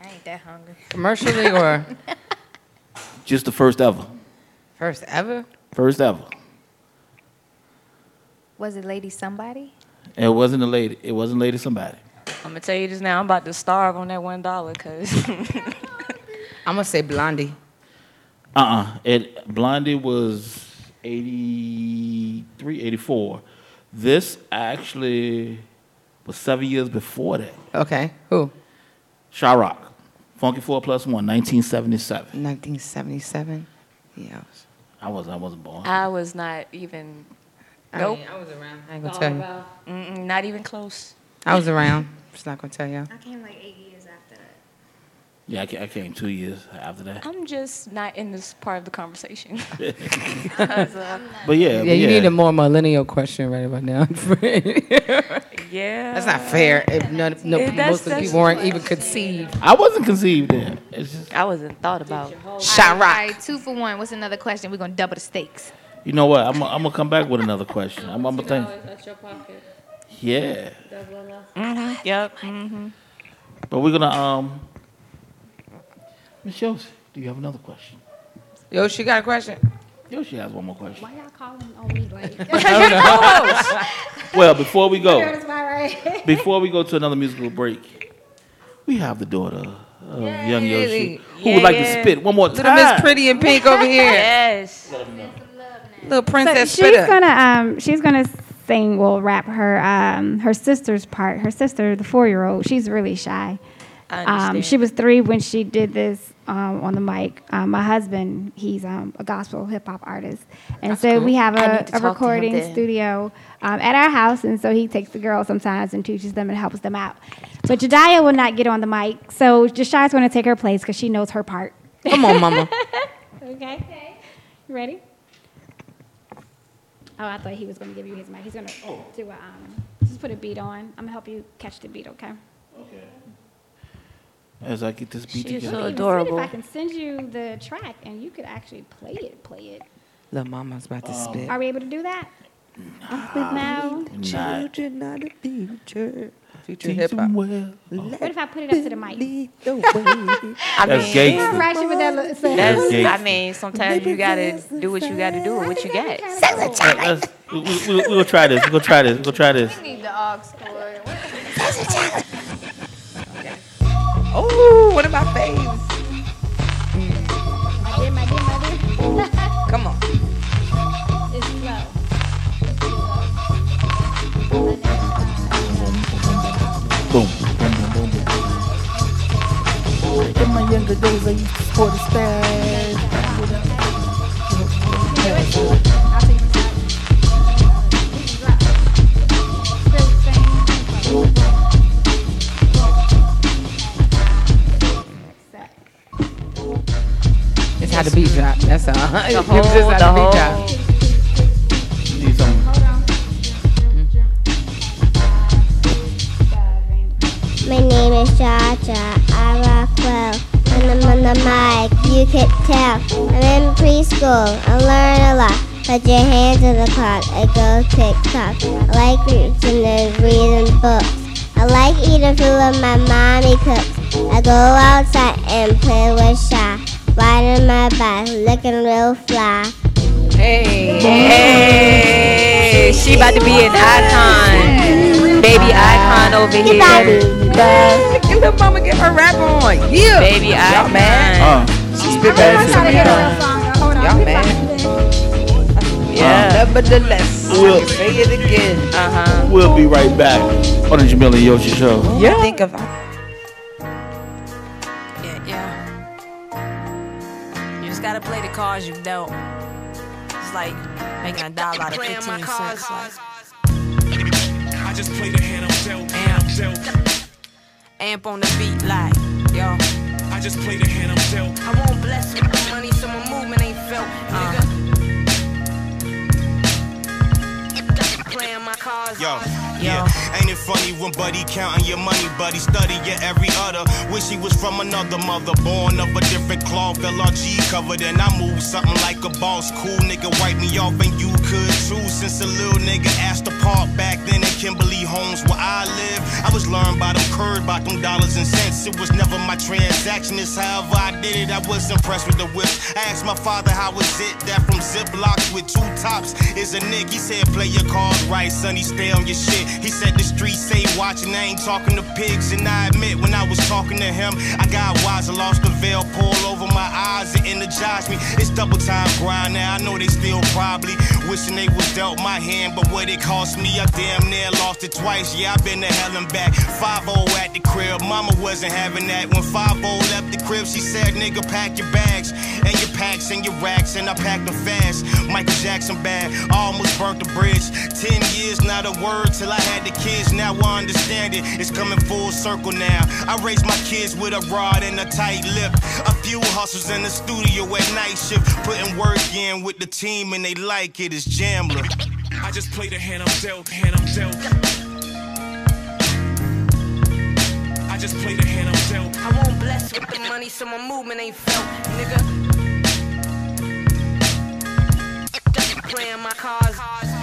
I ain't that hungry. Commercially or Just the first ever. First ever? First ever. Was it Lady Somebody? It wasn't a lady. It wasn't lady somebody. I'm gonna tell you this now. I'm about to starve on that one dollar, cause I'm gonna say Blondie. Uh-uh. It Blondie was 83, 84. This actually was seven years before that. Okay. Who? Rock, Funky Four Plus One, 1977. 1977. Yeah. I was I wasn't born. I was not even. I Nope. mean, I was around. I ain't gonna tell you. Mm-mm, not even close. I was around. Just not gonna tell you. I came like eight years after that. Yeah, I ca- I came two years after that. I'm just not in this part of the conversation. 'Cause, uh, But yeah, Yeah, you yeah. need a more millennial question right about now. yeah. That's not fair. If none, no, Yeah, that's- most of the that's- people weren't even conceived. I wasn't conceived then. It's just I wasn't thought about. Sha-Rock. right, two for one. What's another question? We're gonna double the stakes. you know what? I'm I'm gonna come back with another question. I'm, I'm gonna think. That's your pocket. Yeah, Mm-hmm. Yep. Mm-hmm. but we're gonna um. Miss Yoshi, do you have another question? Yo, she got a question. Yoshi has one more question. Why y'all calling on me like? Well, before we go, That's my right. before we go to another musical break, we have the daughter of young Yoshi who Yeah, would like to spit one more Little time. Miss Pretty in Pink over here. Yes. Little princess so she's spitter. gonna um she's gonna sing will wrap her um her sister's part her sister the four year old she's really shy I um she was three when she did this um on the mic um, my husband he's um a gospel hip hop artist and That's so cool. we have I a, need to a talk to him recording studio um, at our house and so he takes the girls sometimes and teaches them and helps them out but Jediah will not get on the mic so Jashia's going to take her place because she knows her part Come on, mama. okay you ready Oh, I thought he was going to give you his mic. He's going to do a, um, just put a beat on. I'm going to help you catch the beat, okay? Okay. As I get this beat She's together. so adorable. If I can send you the track and you could actually play it, play it. Little mama's about to um, spit. Are we able to do that? Nah. now? Not. Children are the future. Future hip hop. them well. What if I put it up to the mic? I That's mean, gangster. Yeah, with that so- That's, I mean, sometimes you gotta do what you gotta do with what you got. We, we, we, we'll try this. We'll try this. We'll try this. We need the aux cord. Oh, what about faves? I did, I did, I did. Come on. It's slow. Boom. Boom, boom, boom, boom. Get my younger days I used to sport a stash. It's how the beat drop. That's all. The It's whole, just the how the beat whole. drop. Need. My name is Jaja. I rock well. When I'm on the mic, you could tell. I'm in preschool. I learn a lot. Put your hands in the clock. I go tick tock. I like reading and reading books. I like eating food when my mommy cooks. I go outside and play with Shy. Riding my bike, looking real fly. Hey, hey, she about to be an icon. Baby icon over here. Get the mama get her rap on. Yeah. Baby icon. mad? She spit bad Y'all mad? Yeah. Nevertheless, We'll- say it again. Uh huh. We'll be right back on the Jamila and Yoshi show. Yeah. Think of just gotta play the cards you dealt. It's like making a dollar out of 15 cents. Like, I just play the hand I'm dealt, I'm dealt. amp on the beat, like, yo. I just play the hand I'm dealt. I won't bless with the money, so my movement ain't felt, nigga. Uh. Playing my cards. Yo, yeah, ain't it funny when buddy counting your money, buddy study your every other. Wish he was from another mother, born of a different cloth, LRG covered, and I move something like a boss. Cool nigga, wipe me off, and you could too. Since a little nigga asked to park back then in Kimberly Homes where I live, I was learned by them curd, by them dollars and cents. It was never my transaction, it's however I did it. I was impressed with the whips. I asked my father how was it that from zip Ziplocs with two tops is a nick. He said, play your cards right, sonny, stay on your shit. He said the streets say watching, I ain't talking to pigs. And I admit, when I was talking to him, I got wise, I lost the veil, pull over my eyes, it energized me. It's double time grind now, I know they still probably wishing they was dealt my hand, but what it cost me, I damn near lost it twice. Yeah, i been to hell and back. 5 at the crib, mama wasn't having that. When 5 left the crib, she said, nigga, pack your bags and your packs and your racks, and I packed them fast. Michael Jackson bad, almost burnt the bridge. 10 years, not a word till I had the kids. Now I understand it, it's coming full circle now. I raised my kids with a rod and a tight lip. A few hustles in the studio at night shift, putting work in with the team, and they like it. It's Jamla. I just play the hand I'm dealt, hand I'm dealt. I just play the hand I'm dealt. I won't bless with the money, so my movement ain't felt, nigga. Playing my cards.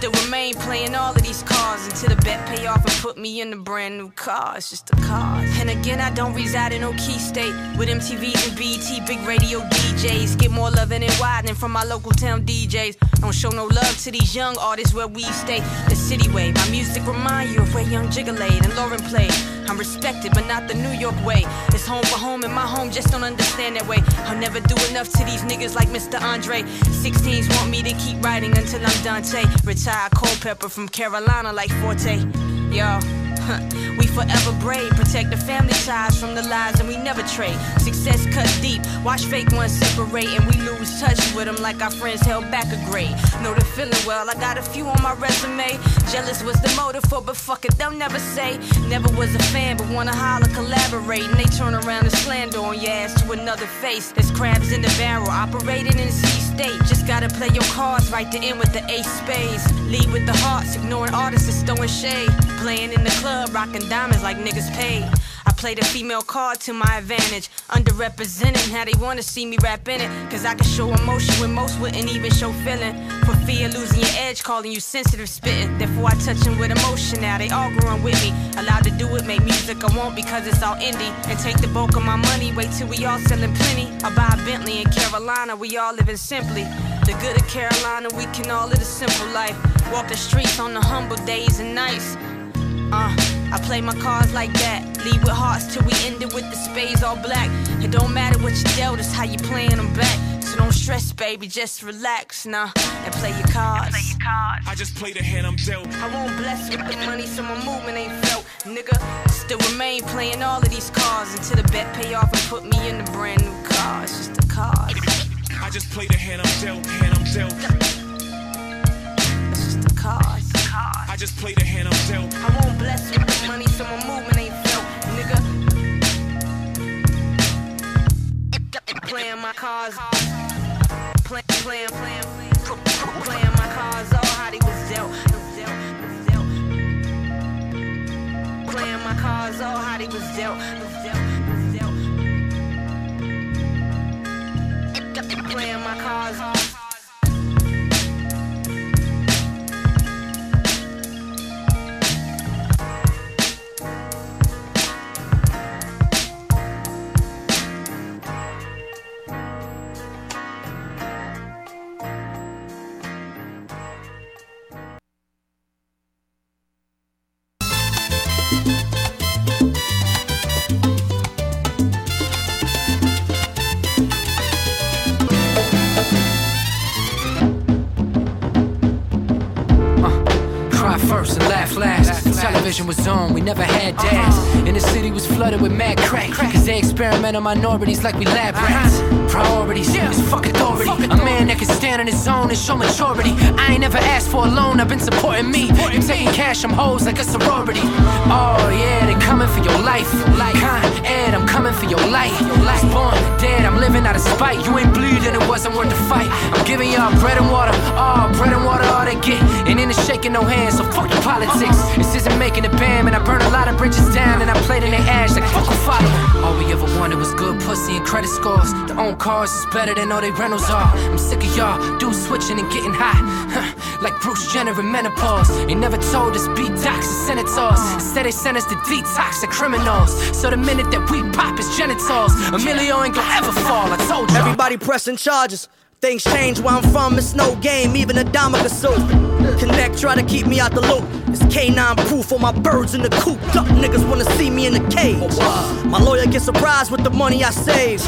Still remain playing all of these cards until the bet pay off and put me in a brand new car. It's just a car. And again, I don't reside in key state with MTVs and BT, big radio DJs. Get more loving and widening from my local town DJs. Don't show no love to these young artists where we stay. The city way. My music remind you of where Young Jigga laid and Lauryn played. I'm respected, but not the New York way. It's home for home, and my home just don't understand that way. I'll never do enough to these niggas like Mr. Andre. 16s want me to keep writing until I'm Daunte. Retired Culpepper from Carolina like Forte. Yo. We forever brave, protect the family ties from the lies, and we never trade. Success cut deep, watch fake ones separate, and we lose touch with them like our friends held back a grade. Know the feeling well, I got a few on my resume. Jealous was the motive for, but fuck it, they'll never say. Never was a fan, but wanna holler, collaborate, and they turn around and slander on your ass to another face. There's crabs in the barrel, operating in C state. Just gotta play your cards right to end with the ace spades. Lead with the hearts, ignoring artists and throwing shade. Playing in the club, rocking diamonds like niggas paid. I played a female card to my advantage. Underrepresented, how they wanna see me rap in it. Cause I can show emotion when most wouldn't even show feeling. For fear losing your edge, calling you sensitive spitting. Therefore, I touch them with emotion now. They all growing with me. Allowed to do it, make music I want because it's all indie. And take the bulk of my money, wait till we all selling plenty. I buy Bentley in Carolina, we all living simply. The good of Carolina, we can all live a simple life. Walk the streets on the humble days and nights. Uh, I play my cards like that. Lead with hearts till we end it with the spades all black. It don't matter what you dealt, it's how you playing them back. So don't stress, baby, just relax now and play your cards. I just play the hand I'm dealt. I won't bless with the money, so my movement ain't felt. Nigga, still remain playing all of these cards until the bet pay off and put me in the brand new car. It's just a card. I just play the hand I'm dealt, hand I'm dealt. It's just a card. I just play the hand I'm dealt. I won't bless you with money, so my movement ain't felt. Nigga, playing my cards. Play, playing, playing, playing my cards. All how they was dealt. Playing my cards, all how they was dealt. Playing my cards. Cry Television was on, we never had dads. Uh-huh. And the city was flooded with mad crack. Cause they experiment on minorities like we lab rats. Priorities is fuck authority. A man that can stand on his own and show maturity. I ain't never asked for a loan, I've been supporting me. And taking cash, I'm hoes like a sorority. Oh yeah, they're coming for your life. Con Ed, I'm coming for your life. Was born dead, I'm living out of spite. You ain't bleeding, it wasn't worth the fight. I'm giving y'all bread and water. Oh, bread and water, all they get. And then it's shaking no hands, so fuck your politics. This isn't making a bam, and I burn a lot of bridges down, and I played in the ash like fuck who follow. All we ever wanted was good pussy and credit scores. The own cars is better than all they rentals are. I'm sick of y'all, dudes switching and getting. Huh, like Bruce Jenner in menopause. They never told us be docs and senators. Instead, they sent us to detox the criminals. So the minute that we pop is genitals, Emilio ain't gonna ever fall. I told. Everybody pressing charges. Things change where I'm from, it's no game, even a dime can sue. Connect, try to keep me out the loop. It's K9 proof on my birds in the coop. Duck niggas wanna see me in the cage. My lawyer gets surprised with the money I save.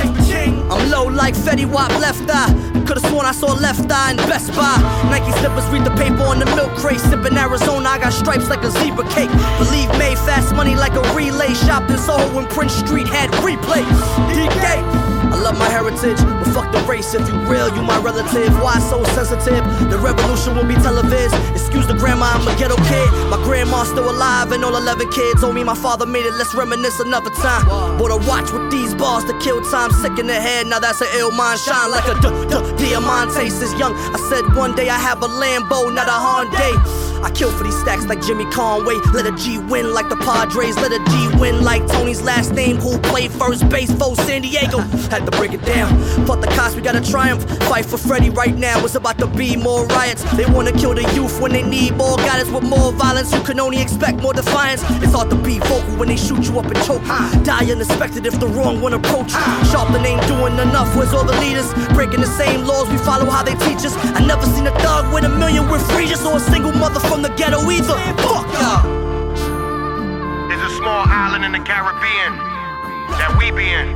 I'm low like Fetty Wap left eye. Could've sworn I saw left eye in Best Buy. Nike slippers read the paper on the milk crate. Sippin' Arizona, I got stripes like a zebra cake. Believe made fast money like a relay. Shopped in Soho when Prince Street had replays. DK. I love my heritage, but fuck the race. If you real, you my relative. Why so sensitive? The revolution will be Excuse the grandma, I'm a ghetto kid. My grandma's still alive, and all 11 kids owe me. My father made it. Let's reminisce another time. Bought a watch with these bars to kill time. Sick in the head, now that's an ill mind. Shine like a diamante. Since young, I said one day I have a Lambo, not a Hyundai. I kill for these stacks like Jimmy Conway. Let a G win like the Padres. Let a G win like Tony's last name, who played first base for San Diego. Had to break it down. Fuck the cops, we gotta triumph. Fight for Freddie right now. It's about to be more riots. They wanna kill the youth when they need more guidance with more violence. You can only expect more defiance. It's hard to be vocal when they shoot you up and choke. Die unexpected if the wrong one approach. Sharpton ain't doing enough. Where's all the leaders? Breaking the same laws, we follow how they teach us. I never seen a thug with a million with Regis or a single mother from the ghetto either. Fuck. There's a small island in the Caribbean that we be in.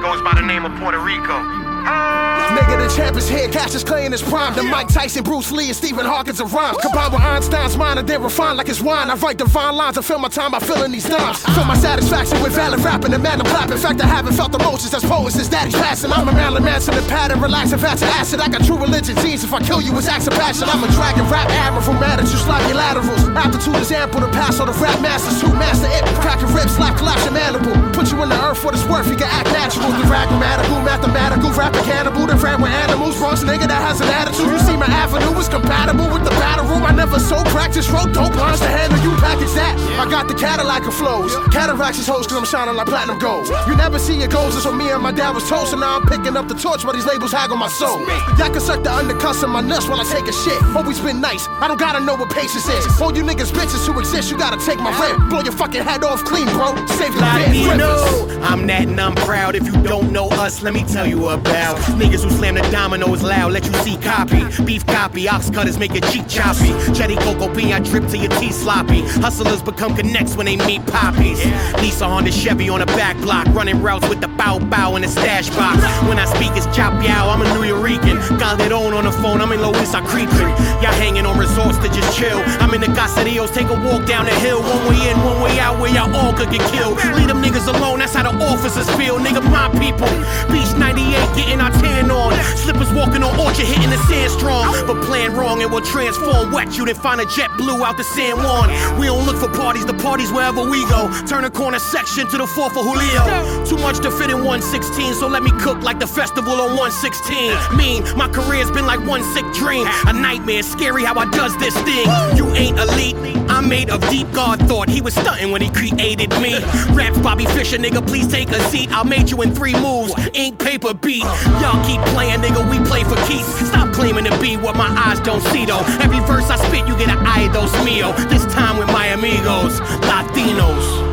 Goes by the name of Puerto Rico. Nigga, the champ is here, Cassius Clay in his prime. The Mike Tyson, Bruce Lee, and Stephen Hawkins of rhymes. Combined with Einstein's mind, and they're refined like it's wine. I write divine lines and fill my time by filling these dimes. Fill my satisfaction with valid rapping and man, I'm clapping. In fact, I haven't felt the emotions as poets as daddy's passing. I'm a Marilyn Manson, the pattern, relaxing, fat to acid. I got true religion genes. If I kill you, it's acts of passion. I'm a dragon rap arrow from attitude, slide your laterals. Altitude is ample to pass all the rap masters. who master it, cracking ribs, slap, collapse, your mandible. Put you in the earth for this worth, you can act natural. The grammatical, mathematical, rapping cannibal, the rap with animals. Bronx nigga that has an attitude. You see my avenue is compatible with the battle room. I never so practice, wrote dope lines to handle you. Package that. I got the Cadillac of flows. Cataracts is hoes cause I'm shining like platinum gold. You never see your goals, what me and my dad was told. So now I'm picking up the torch while these labels hag on my soul. Y'all can suck the undercuss in my nuts while I take a shit. Always been nice. I don't gotta know what patience is. All you niggas bitches who exist, you gotta take my rent. Blow your fucking head off clean, bro. Save your Like me, no. I'm that and I'm proud. If you don't know us, let me tell you about niggas who slam the dominoes loud. Let you see copy. Beef copy. Ox cutters make your cheek choppy. Jetty Coco bean, I drip till your teeth sloppy. Hustlers become connects when they meet poppies. Lisa on the Chevy on the back block, running routes with the bow bow in the stash box. When I speak, it's chop yow, I'm a Nuyorican. Calderon on on the phone, I'm in Louis I creeping. Y'all hanging on resorts to just chill. I'm in the Caserillos, take a walk down the hill. One way in, one way out, where y'all all could get killed. Leave them niggas alone, that's how the officers feel. Nigga, my people. Beach 98, getting our tan on. Slippers walking on Orchard, hitting the sand strong. But playing wrong, it will transform wet you, then find a jet blue out the San Juan. We don't look for parties, the parties wherever we go. Turn a corner section to the 4th of Julio. Too much to fit in 116, so let me cook like the festival on 116. Mean, my career's been like one sick dream. A nightmare, scary how I does this thing. You ain't elite, I'm made of deep God thought. He was stunting when he created me. Raps Bobby Fischer nigga, please take a seat. I made you in three moves, ink, paper, beat. Y'all keep playing, nigga, we play for keeps. Stop claiming to be what my eyes don't see, though. Every verse I spit, you get an ay dos mio. This time with my amigos, Latinos.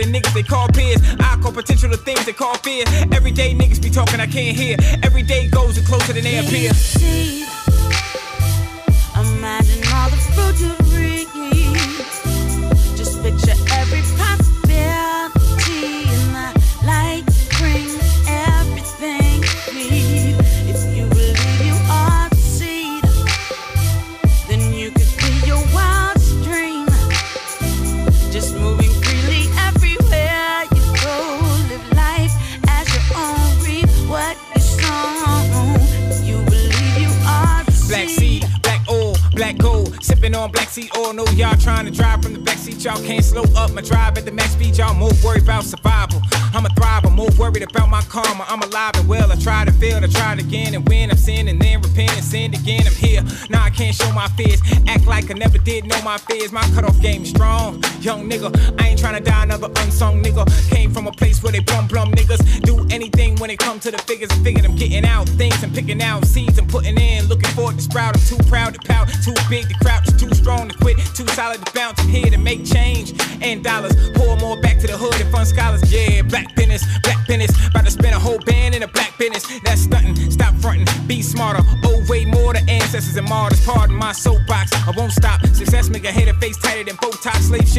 Than niggas they call peers. I call potential the things they call fear. Every day niggas be talking I can't hear. Every day goes and closer than they appear. Seed. My fears. My cutoff game strong. Young nigga, I ain't trying to die another unsung nigga. Came from a place where they blum blum niggas do anything when it come to the figures. I figured I'm getting out things and picking out seeds and putting in. Looking forward to sprout. I'm too proud to pout. Too big to crouch. Too strong to quit. Too solid to bounce. I'm here to make change and dollars. Pour more back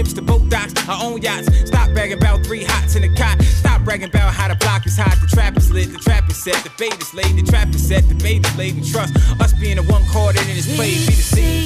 ships to boat docks. I own yachts. Stop bragging about three hots in a cot. Stop bragging about how the block is hot. The trap is lit. The trap is set. The bait is laid. The trap is set. The bait is laid. We trust us being the one card in this play. Be the seed.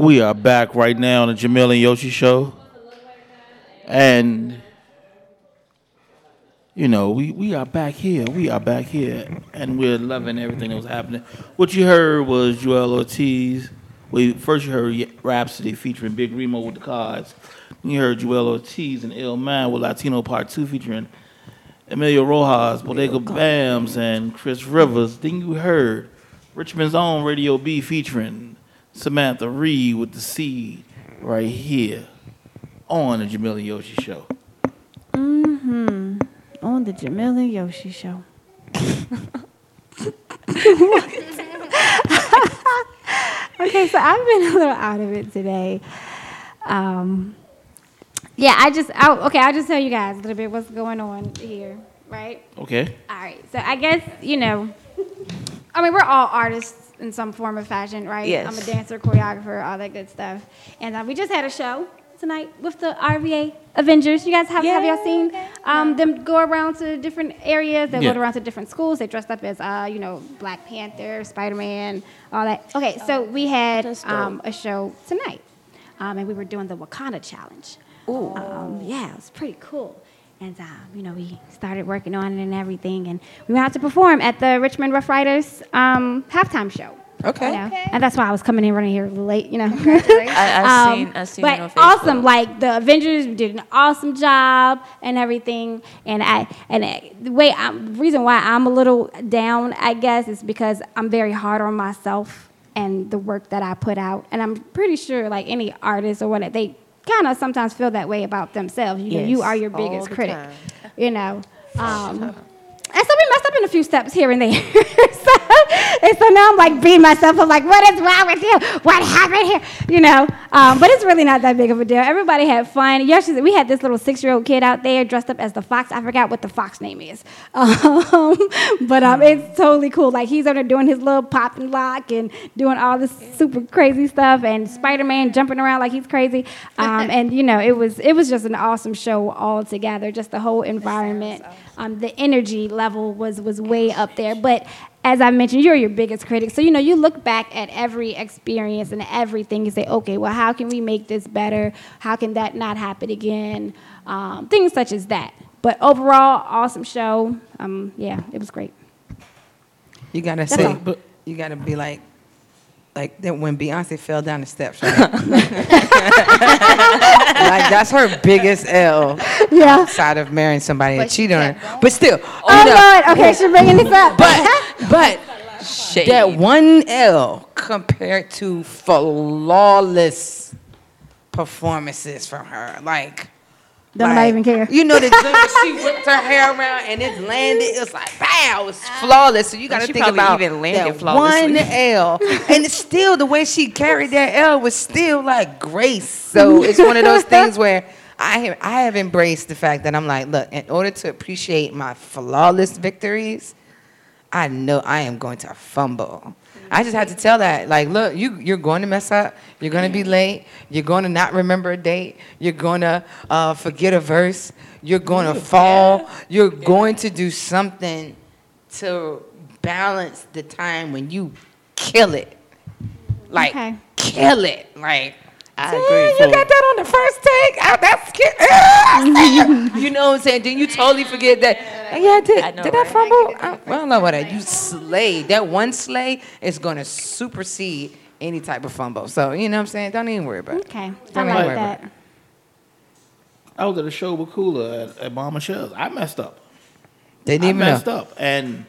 We are back right now on the Jamil and Yoshi show. And you know, we, we are back here. We are back here. And we're loving everything that was happening. What you heard was Joel Ortiz. We first you heard Rapsody featuring Big Remo with the cards. Then you heard Joel Ortiz and Illmind with Latino Part 2 featuring Emilio Rojas, Bodega Bamz, and Chris Rivers. Then you heard Richmond's own Radio B featuring Samantha Reed with the seed right here on the Jamil Yoshi show. Mm-hmm. On the Jamil and Yoshi show. okay, so I've been a little out of it today. Um, yeah, I just, I, okay, I'll just tell you guys a little bit what's going on here, right? Okay. All right, so I guess, you know, I mean, we're all artists in some form of fashion, right? Yes. I'm a dancer, choreographer, all that good stuff. And uh, we just had a show tonight with the RVA Avengers. You guys have, have y'all seen um, them go around to different areas? They Yeah. go around to different schools. They dressed up as, uh, you know, Black Panther, Spider Man, all that. Okay, so we had um, a show tonight, um, and we were doing the Wakanda Challenge. Ooh. Um, yeah, it was pretty cool. And, um, you know, we started working on it and everything, and we went out to perform at the Richmond Rough Riders um, halftime show. Okay. You know? And that's why I was coming in running here late, you know. I- I seen- I seen But awesome, like the Avengers did an awesome job and everything. And I and I, the way I'm, the reason why I'm a little down, I guess, is because I'm very hard on myself and the work that I put out. And I'm pretty sure, like any artist or whatever, they kind of sometimes feel that way about themselves. You know, you are your biggest critic. time. You know. Um, and so we messed up in a few steps here and there. so, and so now I'm like beating myself up, like, what is wrong with you? What happened here? You know, um, but it's really not that big of a deal. Everybody had fun. Yesterday, we had this little six year old kid out there dressed up as the fox. I forgot what the fox name is. Um, but um, it's totally cool. Like, he's over there doing his little pop and lock and doing all this super crazy stuff, and Spider Man jumping around like he's crazy. Um, and, you know, it was, it was just an awesome show all together, just the whole environment. Um, the energy level was was way up there. But as I mentioned, you're your biggest critic. So, you know, you look back at every experience and everything and say, okay, well, how can we make this better? How can that not happen again? Um, things such as that. But overall, awesome show. Um, yeah, it was great. You gotta That's say, all. but you gotta be like, like that when Beyonce fell down the steps, right? like that's her biggest L. Yeah. Outside of marrying somebody that But she cheated on her, but still. Oh, Lord. Okay, she's bringing this up. But but that one L compared to flawless performances from her, like. Don't like, even care. You know the she whipped her hair around and it landed. It was like, wow, it's flawless. So you got to she think probably about even landed that flawlessly. one L, and it's still the way she carried that L was still like grace. So it's one of those things where I have, I have embraced the fact that I'm like, look, in order to appreciate my flawless victories, I know I am going to fumble. I just had to tell that, like, look, you you're going to mess up. You're going to be late. You're going to not remember a date. You're going to uh, forget a verse. You're going to fall. You're going to do something to balance the time when you kill it. Like, Okay. kill it. Like, I agree. You got that on the first take. Oh, that's ah, I see you. You know what I'm saying? Then you totally forget that. "Oh, Yeah, did. I know, did I right? fumble? I, well, I don't know what I. You slayed. That one slay is gonna supersede any type of fumble. So you know what I'm saying? Don't even worry about it. Okay, Don't even like worry about that. it. I was at a show with Kula at, at Mama Michelle's. I messed up. They didn't I even messed know. up and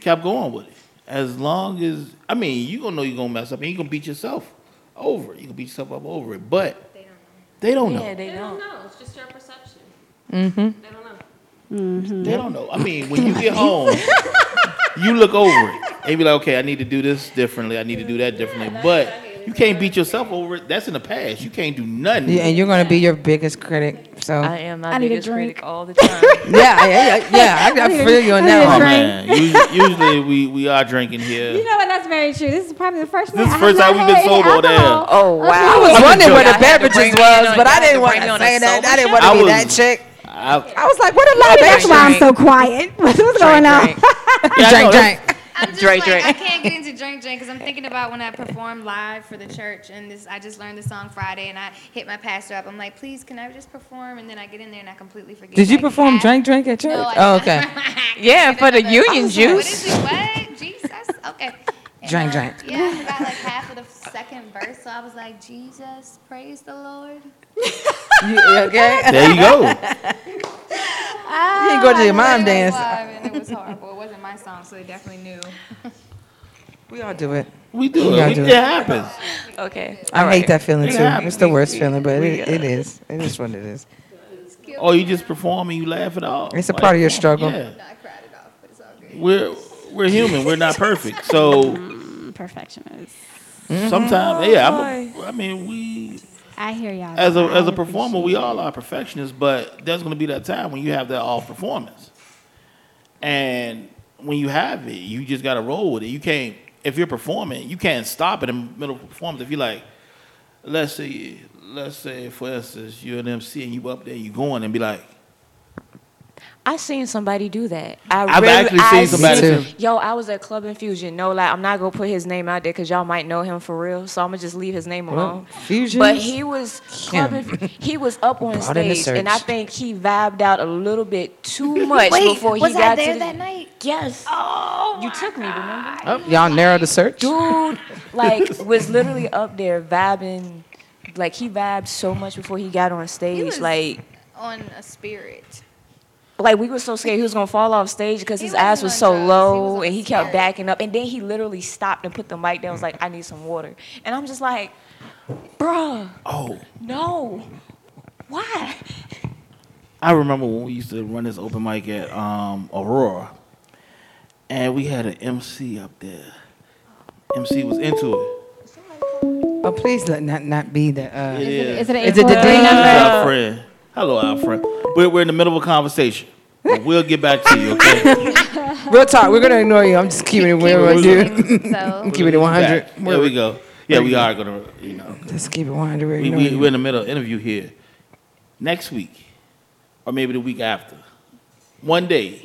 kept going with it. As long as I mean, you're gonna know you're gonna mess up, and you're gonna beat yourself over. it. You gonna beat yourself up over it, but they don't know. Yeah, they They don't don't. know. It's just your perception. Mm-hmm. They don't know. Mm-hmm. They don't know. I mean, when you get home, you look over it and be like, okay, I need to do this differently. I need to do that differently. But you can't beat yourself over it. That's in the past. You can't do nothing. Yeah, and you're gonna be your biggest critic. So I am my I need a biggest drink. critic all the time. yeah, yeah, yeah, yeah. I, I need feel you on that Oh one. drink. man, usually, usually we, we are drinking here. You know what? That's very true. This is probably the first This is the first time we've been sober all day. Oh wow! I was wondering where the Y'all had to beverages was, but I didn't want to me say that. I didn't want to be that chick. I, I was like, what a Maybe live that's why I'm so quiet. What's going Drink, on? drink. yeah, I Drink, know, drink. I'm just Drake, like, Drake. I can't get into drink drink because I'm thinking about when I performed live for the church and this. I just learned the song Friday and I hit my pastor up. I'm like, please, can I just perform? And then I get in there and I completely forget. Did you like, perform half- drink drink at church? No, oh, okay. yeah, for the union What juice. is it? What? Jesus? Okay. Drink drink. Yeah, about like half of the second verse, so I was like, Jesus, praise the Lord. You, okay. There you go. You didn't go to your mom dance. Live, and it was horrible. It wasn't my song, so they definitely knew. We all do it. We do We all it. do it it. happens. Okay. I hate that feeling It too. happens. It's the worst feeling, but we- it, it is. It is what it is. Or you just perform and you laugh it off. It's a part of your struggle. Yeah. We're we're human. We're not perfect. So mm, Perfectionist. sometimes, yeah. I'm a, oh, I mean, we I hear y'all. as a I as a performer, we all are perfectionists. But there's going to be that time when you have that off performance, and when you have it, you just got to roll with it. You can't if you're performing, you can't stop in the middle of performance. If you're like, let's say, let's say for instance, you're an MC and you up there, you going and be like. I seen somebody do that. I I've really, actually I seen somebody seen- too. Yo, I was at Club Infusion. No, like I'm not gonna put his name out there because y'all might know him for real. So I'm gonna just leave his name Well, alone. Fusions? But he was Club Yeah. Inf- he was up on Brought stage, and I think he vibed out a little bit too much Wait, before he was got I to there the, that night? Yes. Oh, you took me. Remember? Oh, y'all narrowed the search. Dude, like was literally up there vibing. Like he vibed so much before he got on stage. was- like On a spirit. Like we were so scared he was gonna fall off stage because his ass wasn't was on so drugs, he low was and he kept backing up and then he literally stopped and put the mic down was like I need some water and I'm just like bruh Oh, no why I remember when we used to run this open mic at um, Aurora, and we had an MC up there. MC was into it. Oh, please let not not be the. Uh, It is. is it an Is it the 843 D number? This friend. Hello, Alfred. We're, we're in the middle of a conversation. But we'll get back to you, okay? Real talk. We're gonna ignore you. I'm just keeping it where we're do. So I'm keeping it 100. Back. There we go. Yeah, we are gonna, you know. Just keep it 100. We're we, we, we're in the middle of an interview here. Next week, or maybe the week after. One day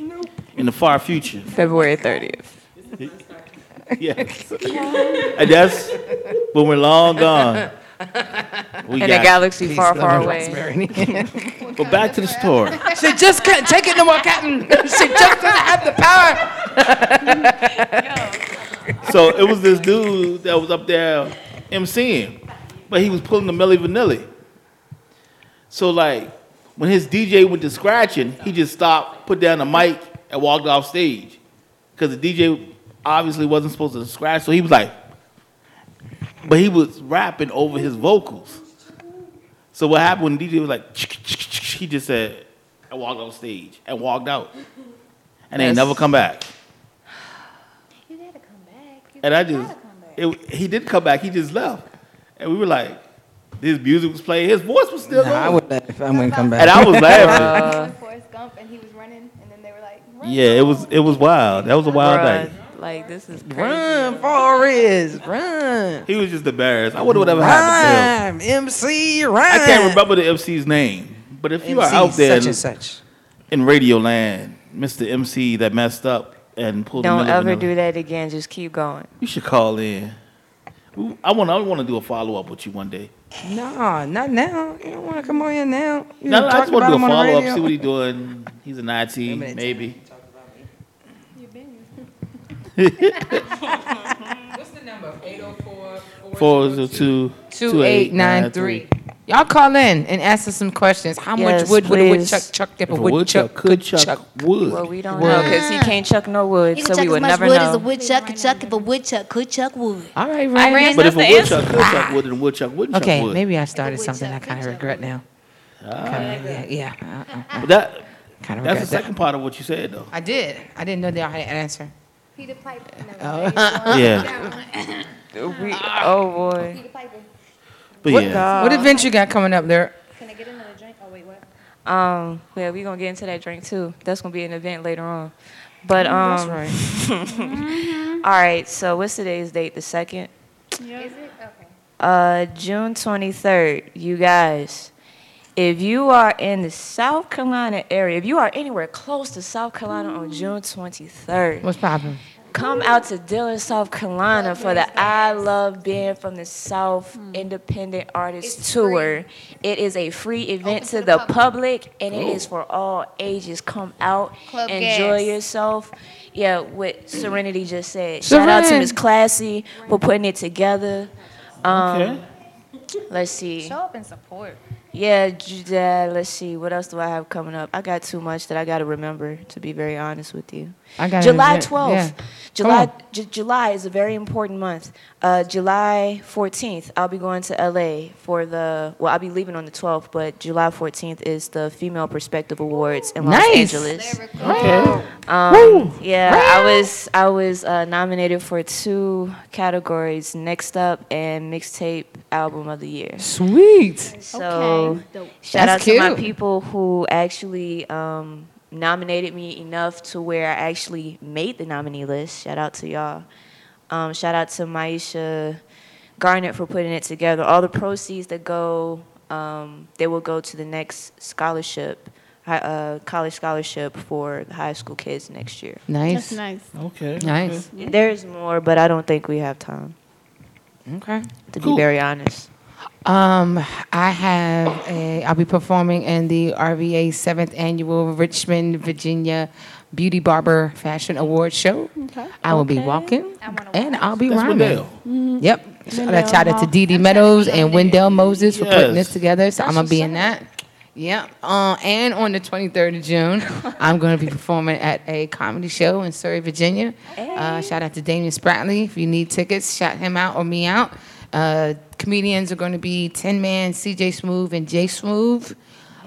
in the far future. February 30th Yes. and that's when we're long gone. We in a galaxy Peace, far far away you. But back to the store. she just can't take it no more, Captain. she just doesn't have the power. So it was this dude that was up there MCing, but he was pulling the Milli Vanilli. So like when his DJ went to scratching, he just stopped, put down the mic, and walked off stage. Because the DJ obviously wasn't supposed to scratch, so he was like, but he was rapping over his vocals. So what happened when the DJ was like, he just said, and walked on stage and walked out. And they never come back. You gotta come back. You And I just, come back. it, he didn't come back. He just left, and we were like, his music was playing, his voice was still Nah, I on, would let if I wouldn't come back. and I was laughing. With Forrest Gump and he was running and then they were like, yeah, it was it was wild. That was a wild Bruh, day. like this is crazy Run, Forrest, run. He was just embarrassed. I wonder whatever happened Rhyme, MC, to him. MC, rhyme. I can't remember the MC's name, but if you are out there such in, and such. in Radio Land, Mr. MC that messed up and pulled don't ever do that again just keep going You should call in. I want I want to do a follow up with you one day. No, not now. You don't want to come on here now. You No, no, I talk just want to about do a him on the follow up, see what he's doing. He's an IT, maybe. What's the number? 804 Four zero two two eight nine three. 2893. Y'all call in and ask us some questions. How Yes, much wood would a woodchuck chuck if a If a woodchuck woodchuck could could chuck chuck wood. well we don't know because he can't chuck no wood You so can chuck we as would much never wood as a woodchuck could chuck if a woodchuck could chuck wood. All right, I Randy. ran But if a the woodchuck answer. could chuck wood, then a woodchuck wouldn't Okay, chuck wood. maybe I started something I kind of regret now. Ah. Kinda, yeah, yeah. Uh-uh. But that Kind of that's the second part of what you said, though. I did. I didn't know that I had an answer. Peter Piper. Oh. Yeah. we, oh boy Peter Piper. But what, yeah, what event you got coming up there? Can I get another drink? Oh, wait, what? um yeah we're gonna get into that drink too that's gonna be an event later on but um That's right. Mhm. all right so what's today's date the second Is it? Okay. Uh, June 23rd, you guys. If you are in the South Carolina area, if you are anywhere close to South Carolina on June 23rd, What's popping? Come out to Dillon, South Carolina for the I Love Being from the South Independent Artist Tour. It is a free event to the public and it is for all ages. Come out, Club enjoy gas. yourself. Yeah, what Serenity just said. Shout out to Seren. Miss Classy for putting it together. Um, Okay. Let's see. Show up and support. Yeah, uh, let's see. What else do I have coming up? I got too much that I got to remember, to be very honest with you. I got July it. 12th. Yeah. July, Come on. J- July is a very important month. Uh, July 14th, I'll be going to LA for the, well, I'll be leaving on the 12th, but July 14th is the Female Perspective Awards in Los Nice. Angeles. Okay. Um, Woo. yeah, I was I was uh, nominated for two categories: Next Up and Mixtape Album of the Year. Sweet. So Okay. shout That's out to my people who actually um, nominated me enough to where I actually made the nominee list. Shout out to y'all. Um, shout out to Maisha Garnett for putting it together. All the proceeds that go, um, they will go to the next scholarship, uh, college scholarship for the high school kids next year. Nice. That's nice. Okay. Nice. There's more, but I don't think we have time. Okay. To be very honest. Um, I have a. I'll be performing in the RVA seventh annual Richmond, Virginia Beauty Barber Fashion Awards show. Okay. I will be walking, and I'll be That's rhyming. Wendell. Mhm. Yep. Wendell Shout out to Hall. Dee Dee Meadows and Wendell Moses for putting this together. So That's I'm gonna be in that. Yep. Uh, and on the 23rd of June, I'm going to be performing at a comedy show in Surry, Virginia. Uh, shout out to Damian Spratley. If you need tickets, shout him out or me out. Uh, comedians are going to be 10 Man, CJ Smooth, and Jay Smooth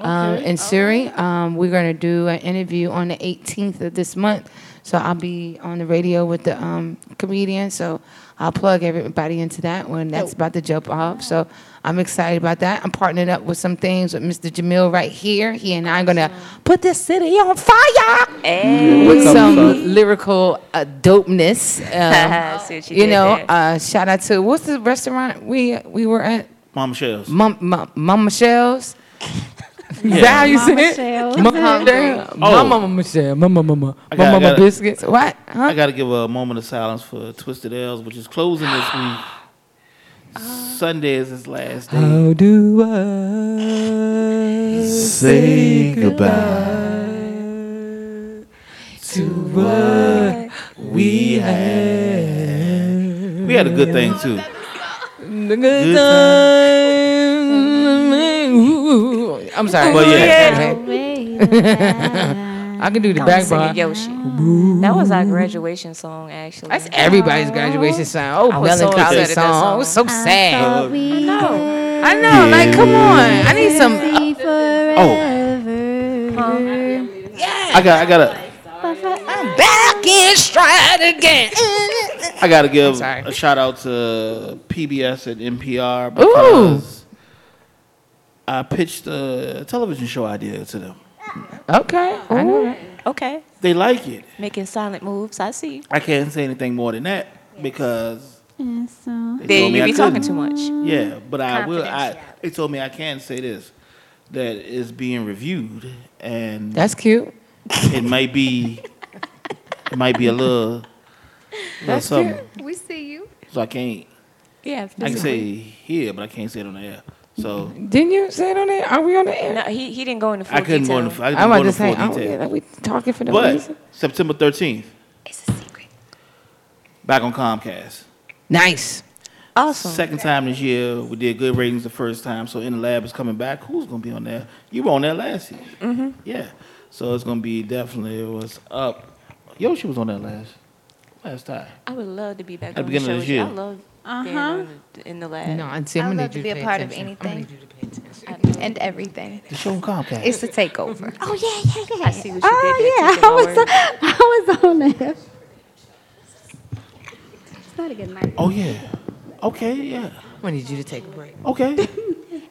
um, Okay. in Surry. Um, we're going to do an interview on the 18th of this month. So I'll be on the radio with the um, comedian. So I'll plug everybody into that when that's about to jump off. So I'm excited about that. I'm partnering up with some things with Mr. Jamil right here. He and I are gonna put this city on fire with some lyrical uh, dopeness. Um, you you know, uh, shout out to what's the restaurant we we were at? Mama Shells. Mom, Mom, Mama Michelle's. Is Yeah. that how you Mama say it? Michelle's. Mama, Oh. Mama, Mama Michelle, Mama, Mama, I got- I Mama gotta- biscuits. What? Huh? I got to give a moment of silence for Twisted L's, which is closing this week. Sunday is his last day. How do I Say goodbye to what we had? We had a good thing too. The good time. Ooh. I'm sorry. But yeah. I can do the I back was singing bar. Yoshi. That was our graduation song, actually. That's everybody's graduation song. Oh, I was so melancholy upset at that song. song. Oh, it's so sad. I know. I know. Like, come on. I need some. Oh. I got I got to I'm back in stride again. I got to give a shout out to PBS and NPR because I pitched a television show idea to them. Okay. I know that. Okay. They like it. Making silent moves. I see. I can't say anything more than that because they Then told you I be talking couldn't. too much. Yeah, but I will. I they told me I can say this that it's being reviewed and That's cute. it might be it might be a little, little That's something. We see you. So I can't. Yeah. I can say here, but I can't say it on the air. So Didn't you say it on there? Are we on the air? No, he, he didn't go into full I couldn't go detail. into. I couldn't I'm go about to into say, full oh, detail. yeah, we talking for no But reason. September 13th. It's a secret. Back on Comcast. Nice. Awesome. Second time this year. We did good ratings the first time. So In the Lab is coming back. Who's going to be on there? You were on there last year. Mm-hmm. Yeah. So it's going to be definitely it was up. Yoshi was on there last last time. I would love to be back At the on the beginning show. of with this you. I year. love being Uh-huh. on the, in the lab. No, and see, I'm gonna love need to be a part of attention. I'm gonna anything need you to pay attention. and everything. The show on Comcast. It's a takeover. Oh yeah, yeah, yeah. I see what you Oh did there. yeah, I was word. I was on there. It's not a good night. Oh, yeah. Okay, yeah. I'm need you to take a break. Okay.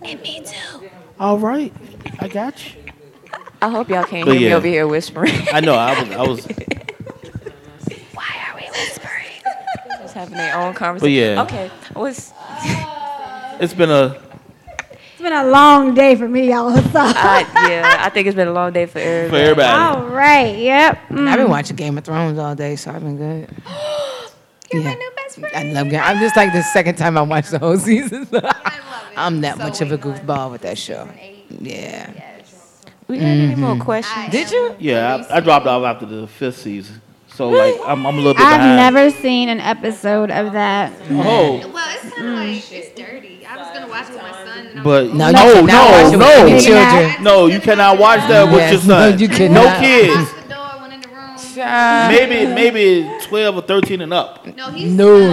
And me too. All right. I got you. I hope y'all can't But hear me over here whispering. I know. I was. I was. Why are we whispering? Just having their own conversation. yeah. Okay. What's It's been a. It's been a long day for me, y'all. So. I, yeah, I think it's been a long day for everybody. For everybody. All right. Yep. I've Mm. been watching Game of Thrones all day, so I've been good. You're my new best friend. I love Game. I'm just like the second time I watched the whole season. I love it. I'm that much of a goofball with that show. Yeah. We got any more Mhm. questions? Did you? Yeah, I, I dropped off after the fifth season, so like I'm, I'm a little bit I've behind. never seen an episode of that. Oh. Well, it's kind of like it's dirty. I was gonna watch it with my son. But oh, No, no, no, no, watch it with no, children. no, you cannot watch that with Yes, your no, son. you No cannot. kids. Maybe maybe twelve or thirteen and up. No,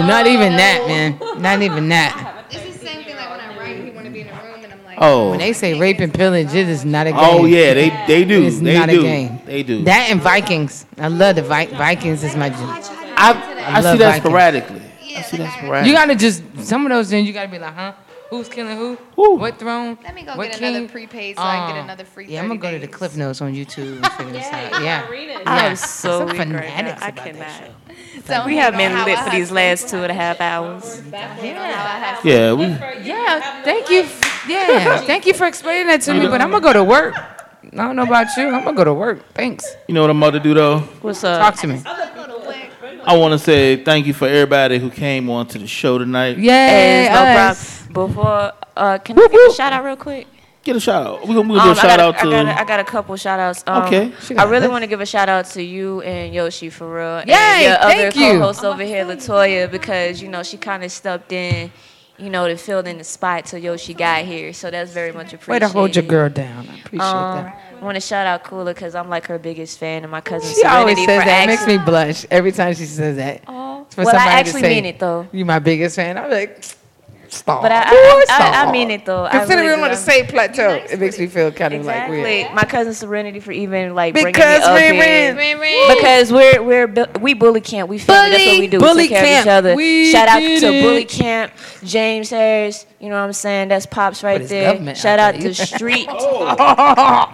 not even that, man. Not even that. It's the same thing like when I write, he want to be in the room, and I'm like, Oh. When they say rape and pillage, it is not a oh, game. Oh yeah, they they do. It's they not do. a game. They do. That and Vikings. I love the Vi- Vikings. Is my. I, I, see that Vikings. sporadically. I see that sporadically. You gotta just some of those things. You gotta be like, huh? Who's killing who? What throne? Let me go what get king? another prepaid so I can get Uh, another free Yeah, I'm gonna 30 go to the days. Cliff Notes on YouTube and figure this out. Yeah, I'm Yeah. so Some weak right now. fanatics I about that cannot. Tell we have been lit for these last two and a half hours. Yeah, we. Yeah, thank you. Yeah, thank you for explaining that to me. But I'm gonna go to work. I don't know about you. I'm gonna go to work. Thanks. You know what I'm about to do though? What's up? Talk to me. I want to say thank you for everybody who came on to the show tonight. Hey, no problem. Before, uh, can I give a shout out real quick? Get a shout out. We're gonna, we're gonna Um, do a shout I got, out I got, a, I got a couple shout outs. Um, Okay. I really want to give a shout out to you and Yoshi for real. Yay, and your thank other you. co-host over here, Latoya, because you know she kind of stepped in, you know, to fill in the spot till Yoshi got here. So that's very much appreciated. Way appreciated. to hold your girl down. I appreciate Um, that. I want to shout out Kula because I'm like her biggest fan and my cousin She always says for that. It makes me blush every time she says that. Aw. For Well, I actually say, mean it, though. You're my biggest fan. I'm like, stop. But I, Boy, I, I. I mean it though. I Considering really we're on do. the same plateau, it makes me feel kind of like weird. My cousin Serenity for even like bringing Because me up we here. win. Because we're we're bu- we bully camp. We family. That's what we do. Bully we take care camp. of each other. We Shout out to it. bully camp, James Harris. You know what I'm saying? That's pops right it's there. Shout I out to you. Street. Oh.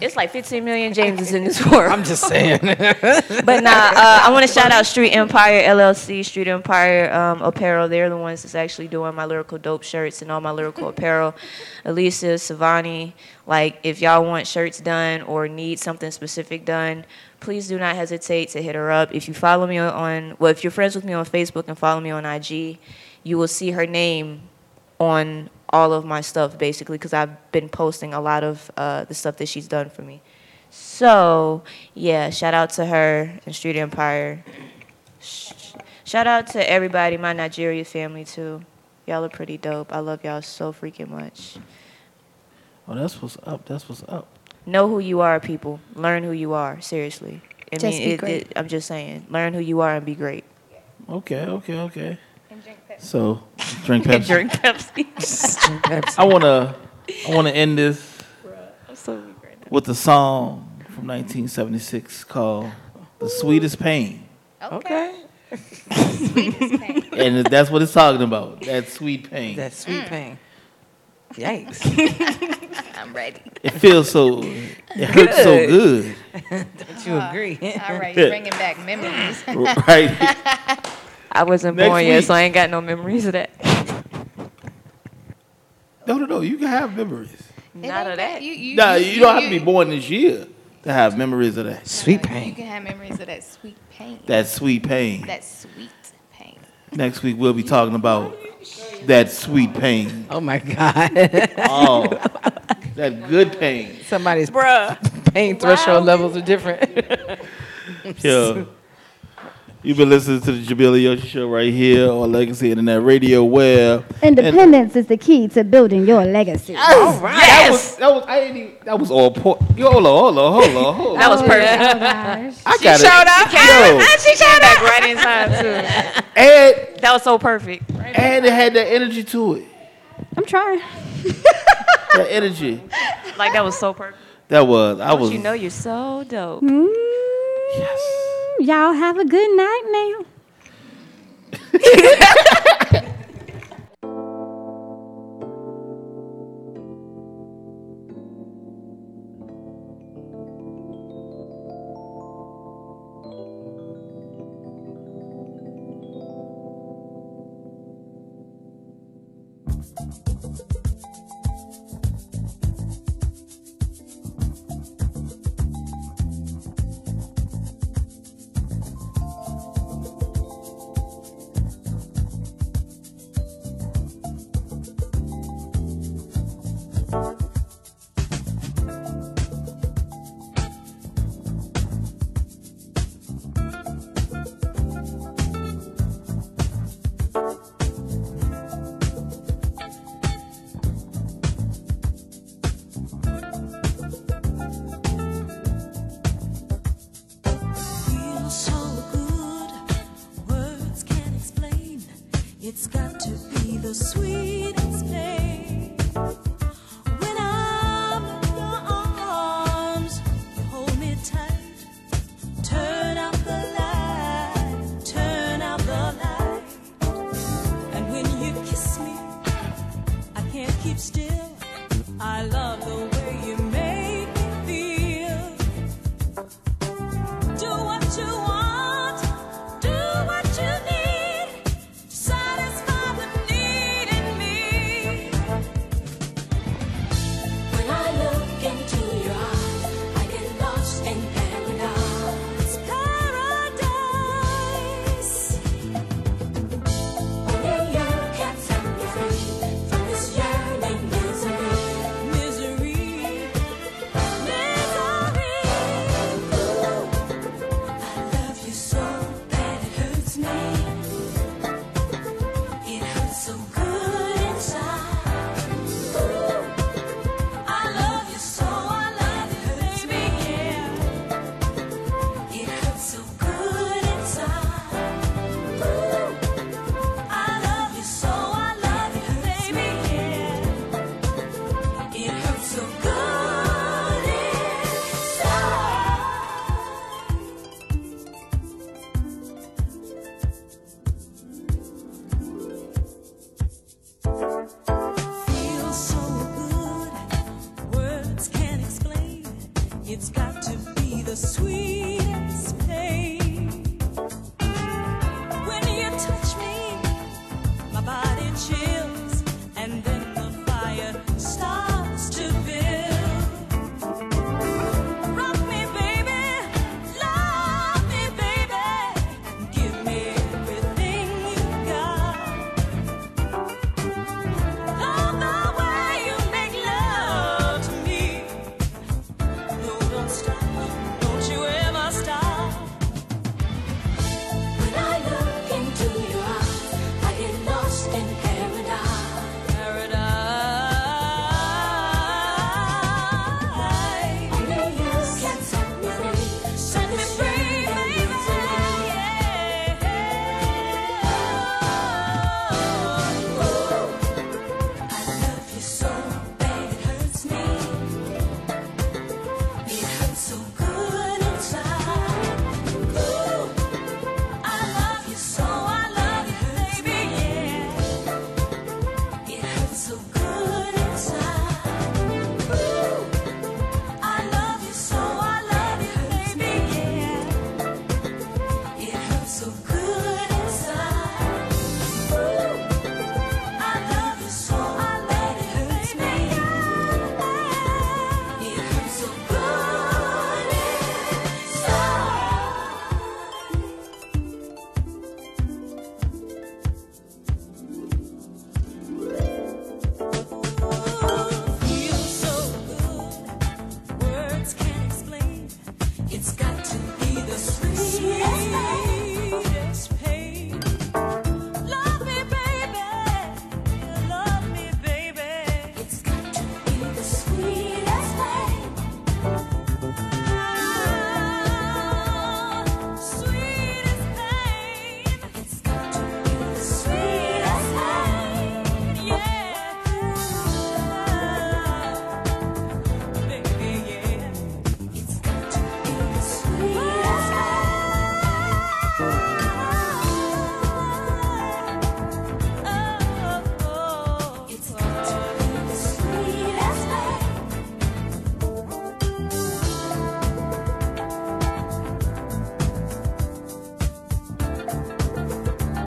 It's like 15 million Jameses in this world. I'm just saying. but nah, uh, I want to shout out Street Empire LLC, Street Empire um, Apparel. They're the ones that's actually doing my lyrical dope shirts and all my lyrical apparel. Elisa, Savani, like if y'all want shirts done or need something specific done, please do not hesitate to hit her up. If you follow me on, well, if you're friends with me on Facebook and follow me on IG, you will see her name on all of my stuff basically because I've been posting a lot of uh, the stuff that she's done for me. So yeah, shout out to her and Street Empire. Sh- Shout out to everybody, my Nigeria family too. Y'all are pretty dope. I love y'all so freaking much. Oh, that's what's up. That's what's up. Know who you are, people. Learn who you are. Seriously. I Just mean, be it, great. it, I'm just saying, learn who you are and be great. Okay, okay, okay. So drink Pepsi. Drink Pepsi. I wanna I wanna end this I'm so right with a song from 1976 called "The Sweetest Pain," Okay. Sweetest pain. and that's what it's talking about. That sweet pain. That sweet mm. pain. Yikes. I'm ready. It feels so. It hurts so good. Don't you agree? All right, you're bringing back memories. right. I wasn't Next born yet, week. so I ain't got no memories of that. No, no, no. You can have memories. Not of that. You, you, Nah, you, you don't have to be born this year to have memories of that. Sweet pain. You pain. can have memories of that sweet pain. That sweet pain. That sweet pain. Next week we'll be talking about that sweet pain. Oh my God. Oh, that good pain. Somebody's Bruh. pain threshold levels are different. Yeah. You've been listening to the Jabili Yoshi Show right here on Legacy Internet Radio, where Independence is the key to building your legacy. All right. That was that was I ain't even, that was all point. Yo, hold on, hold on, hold on, hold on. That was perfect. Oh, gosh. I She got showed it. up. Yo. And she came back right in time too. And That was so perfect. and it had that energy to it. I'm trying. That energy. Like that was so perfect. That was I Don't was you know you're so dope. Mm, Y'all have a good night now.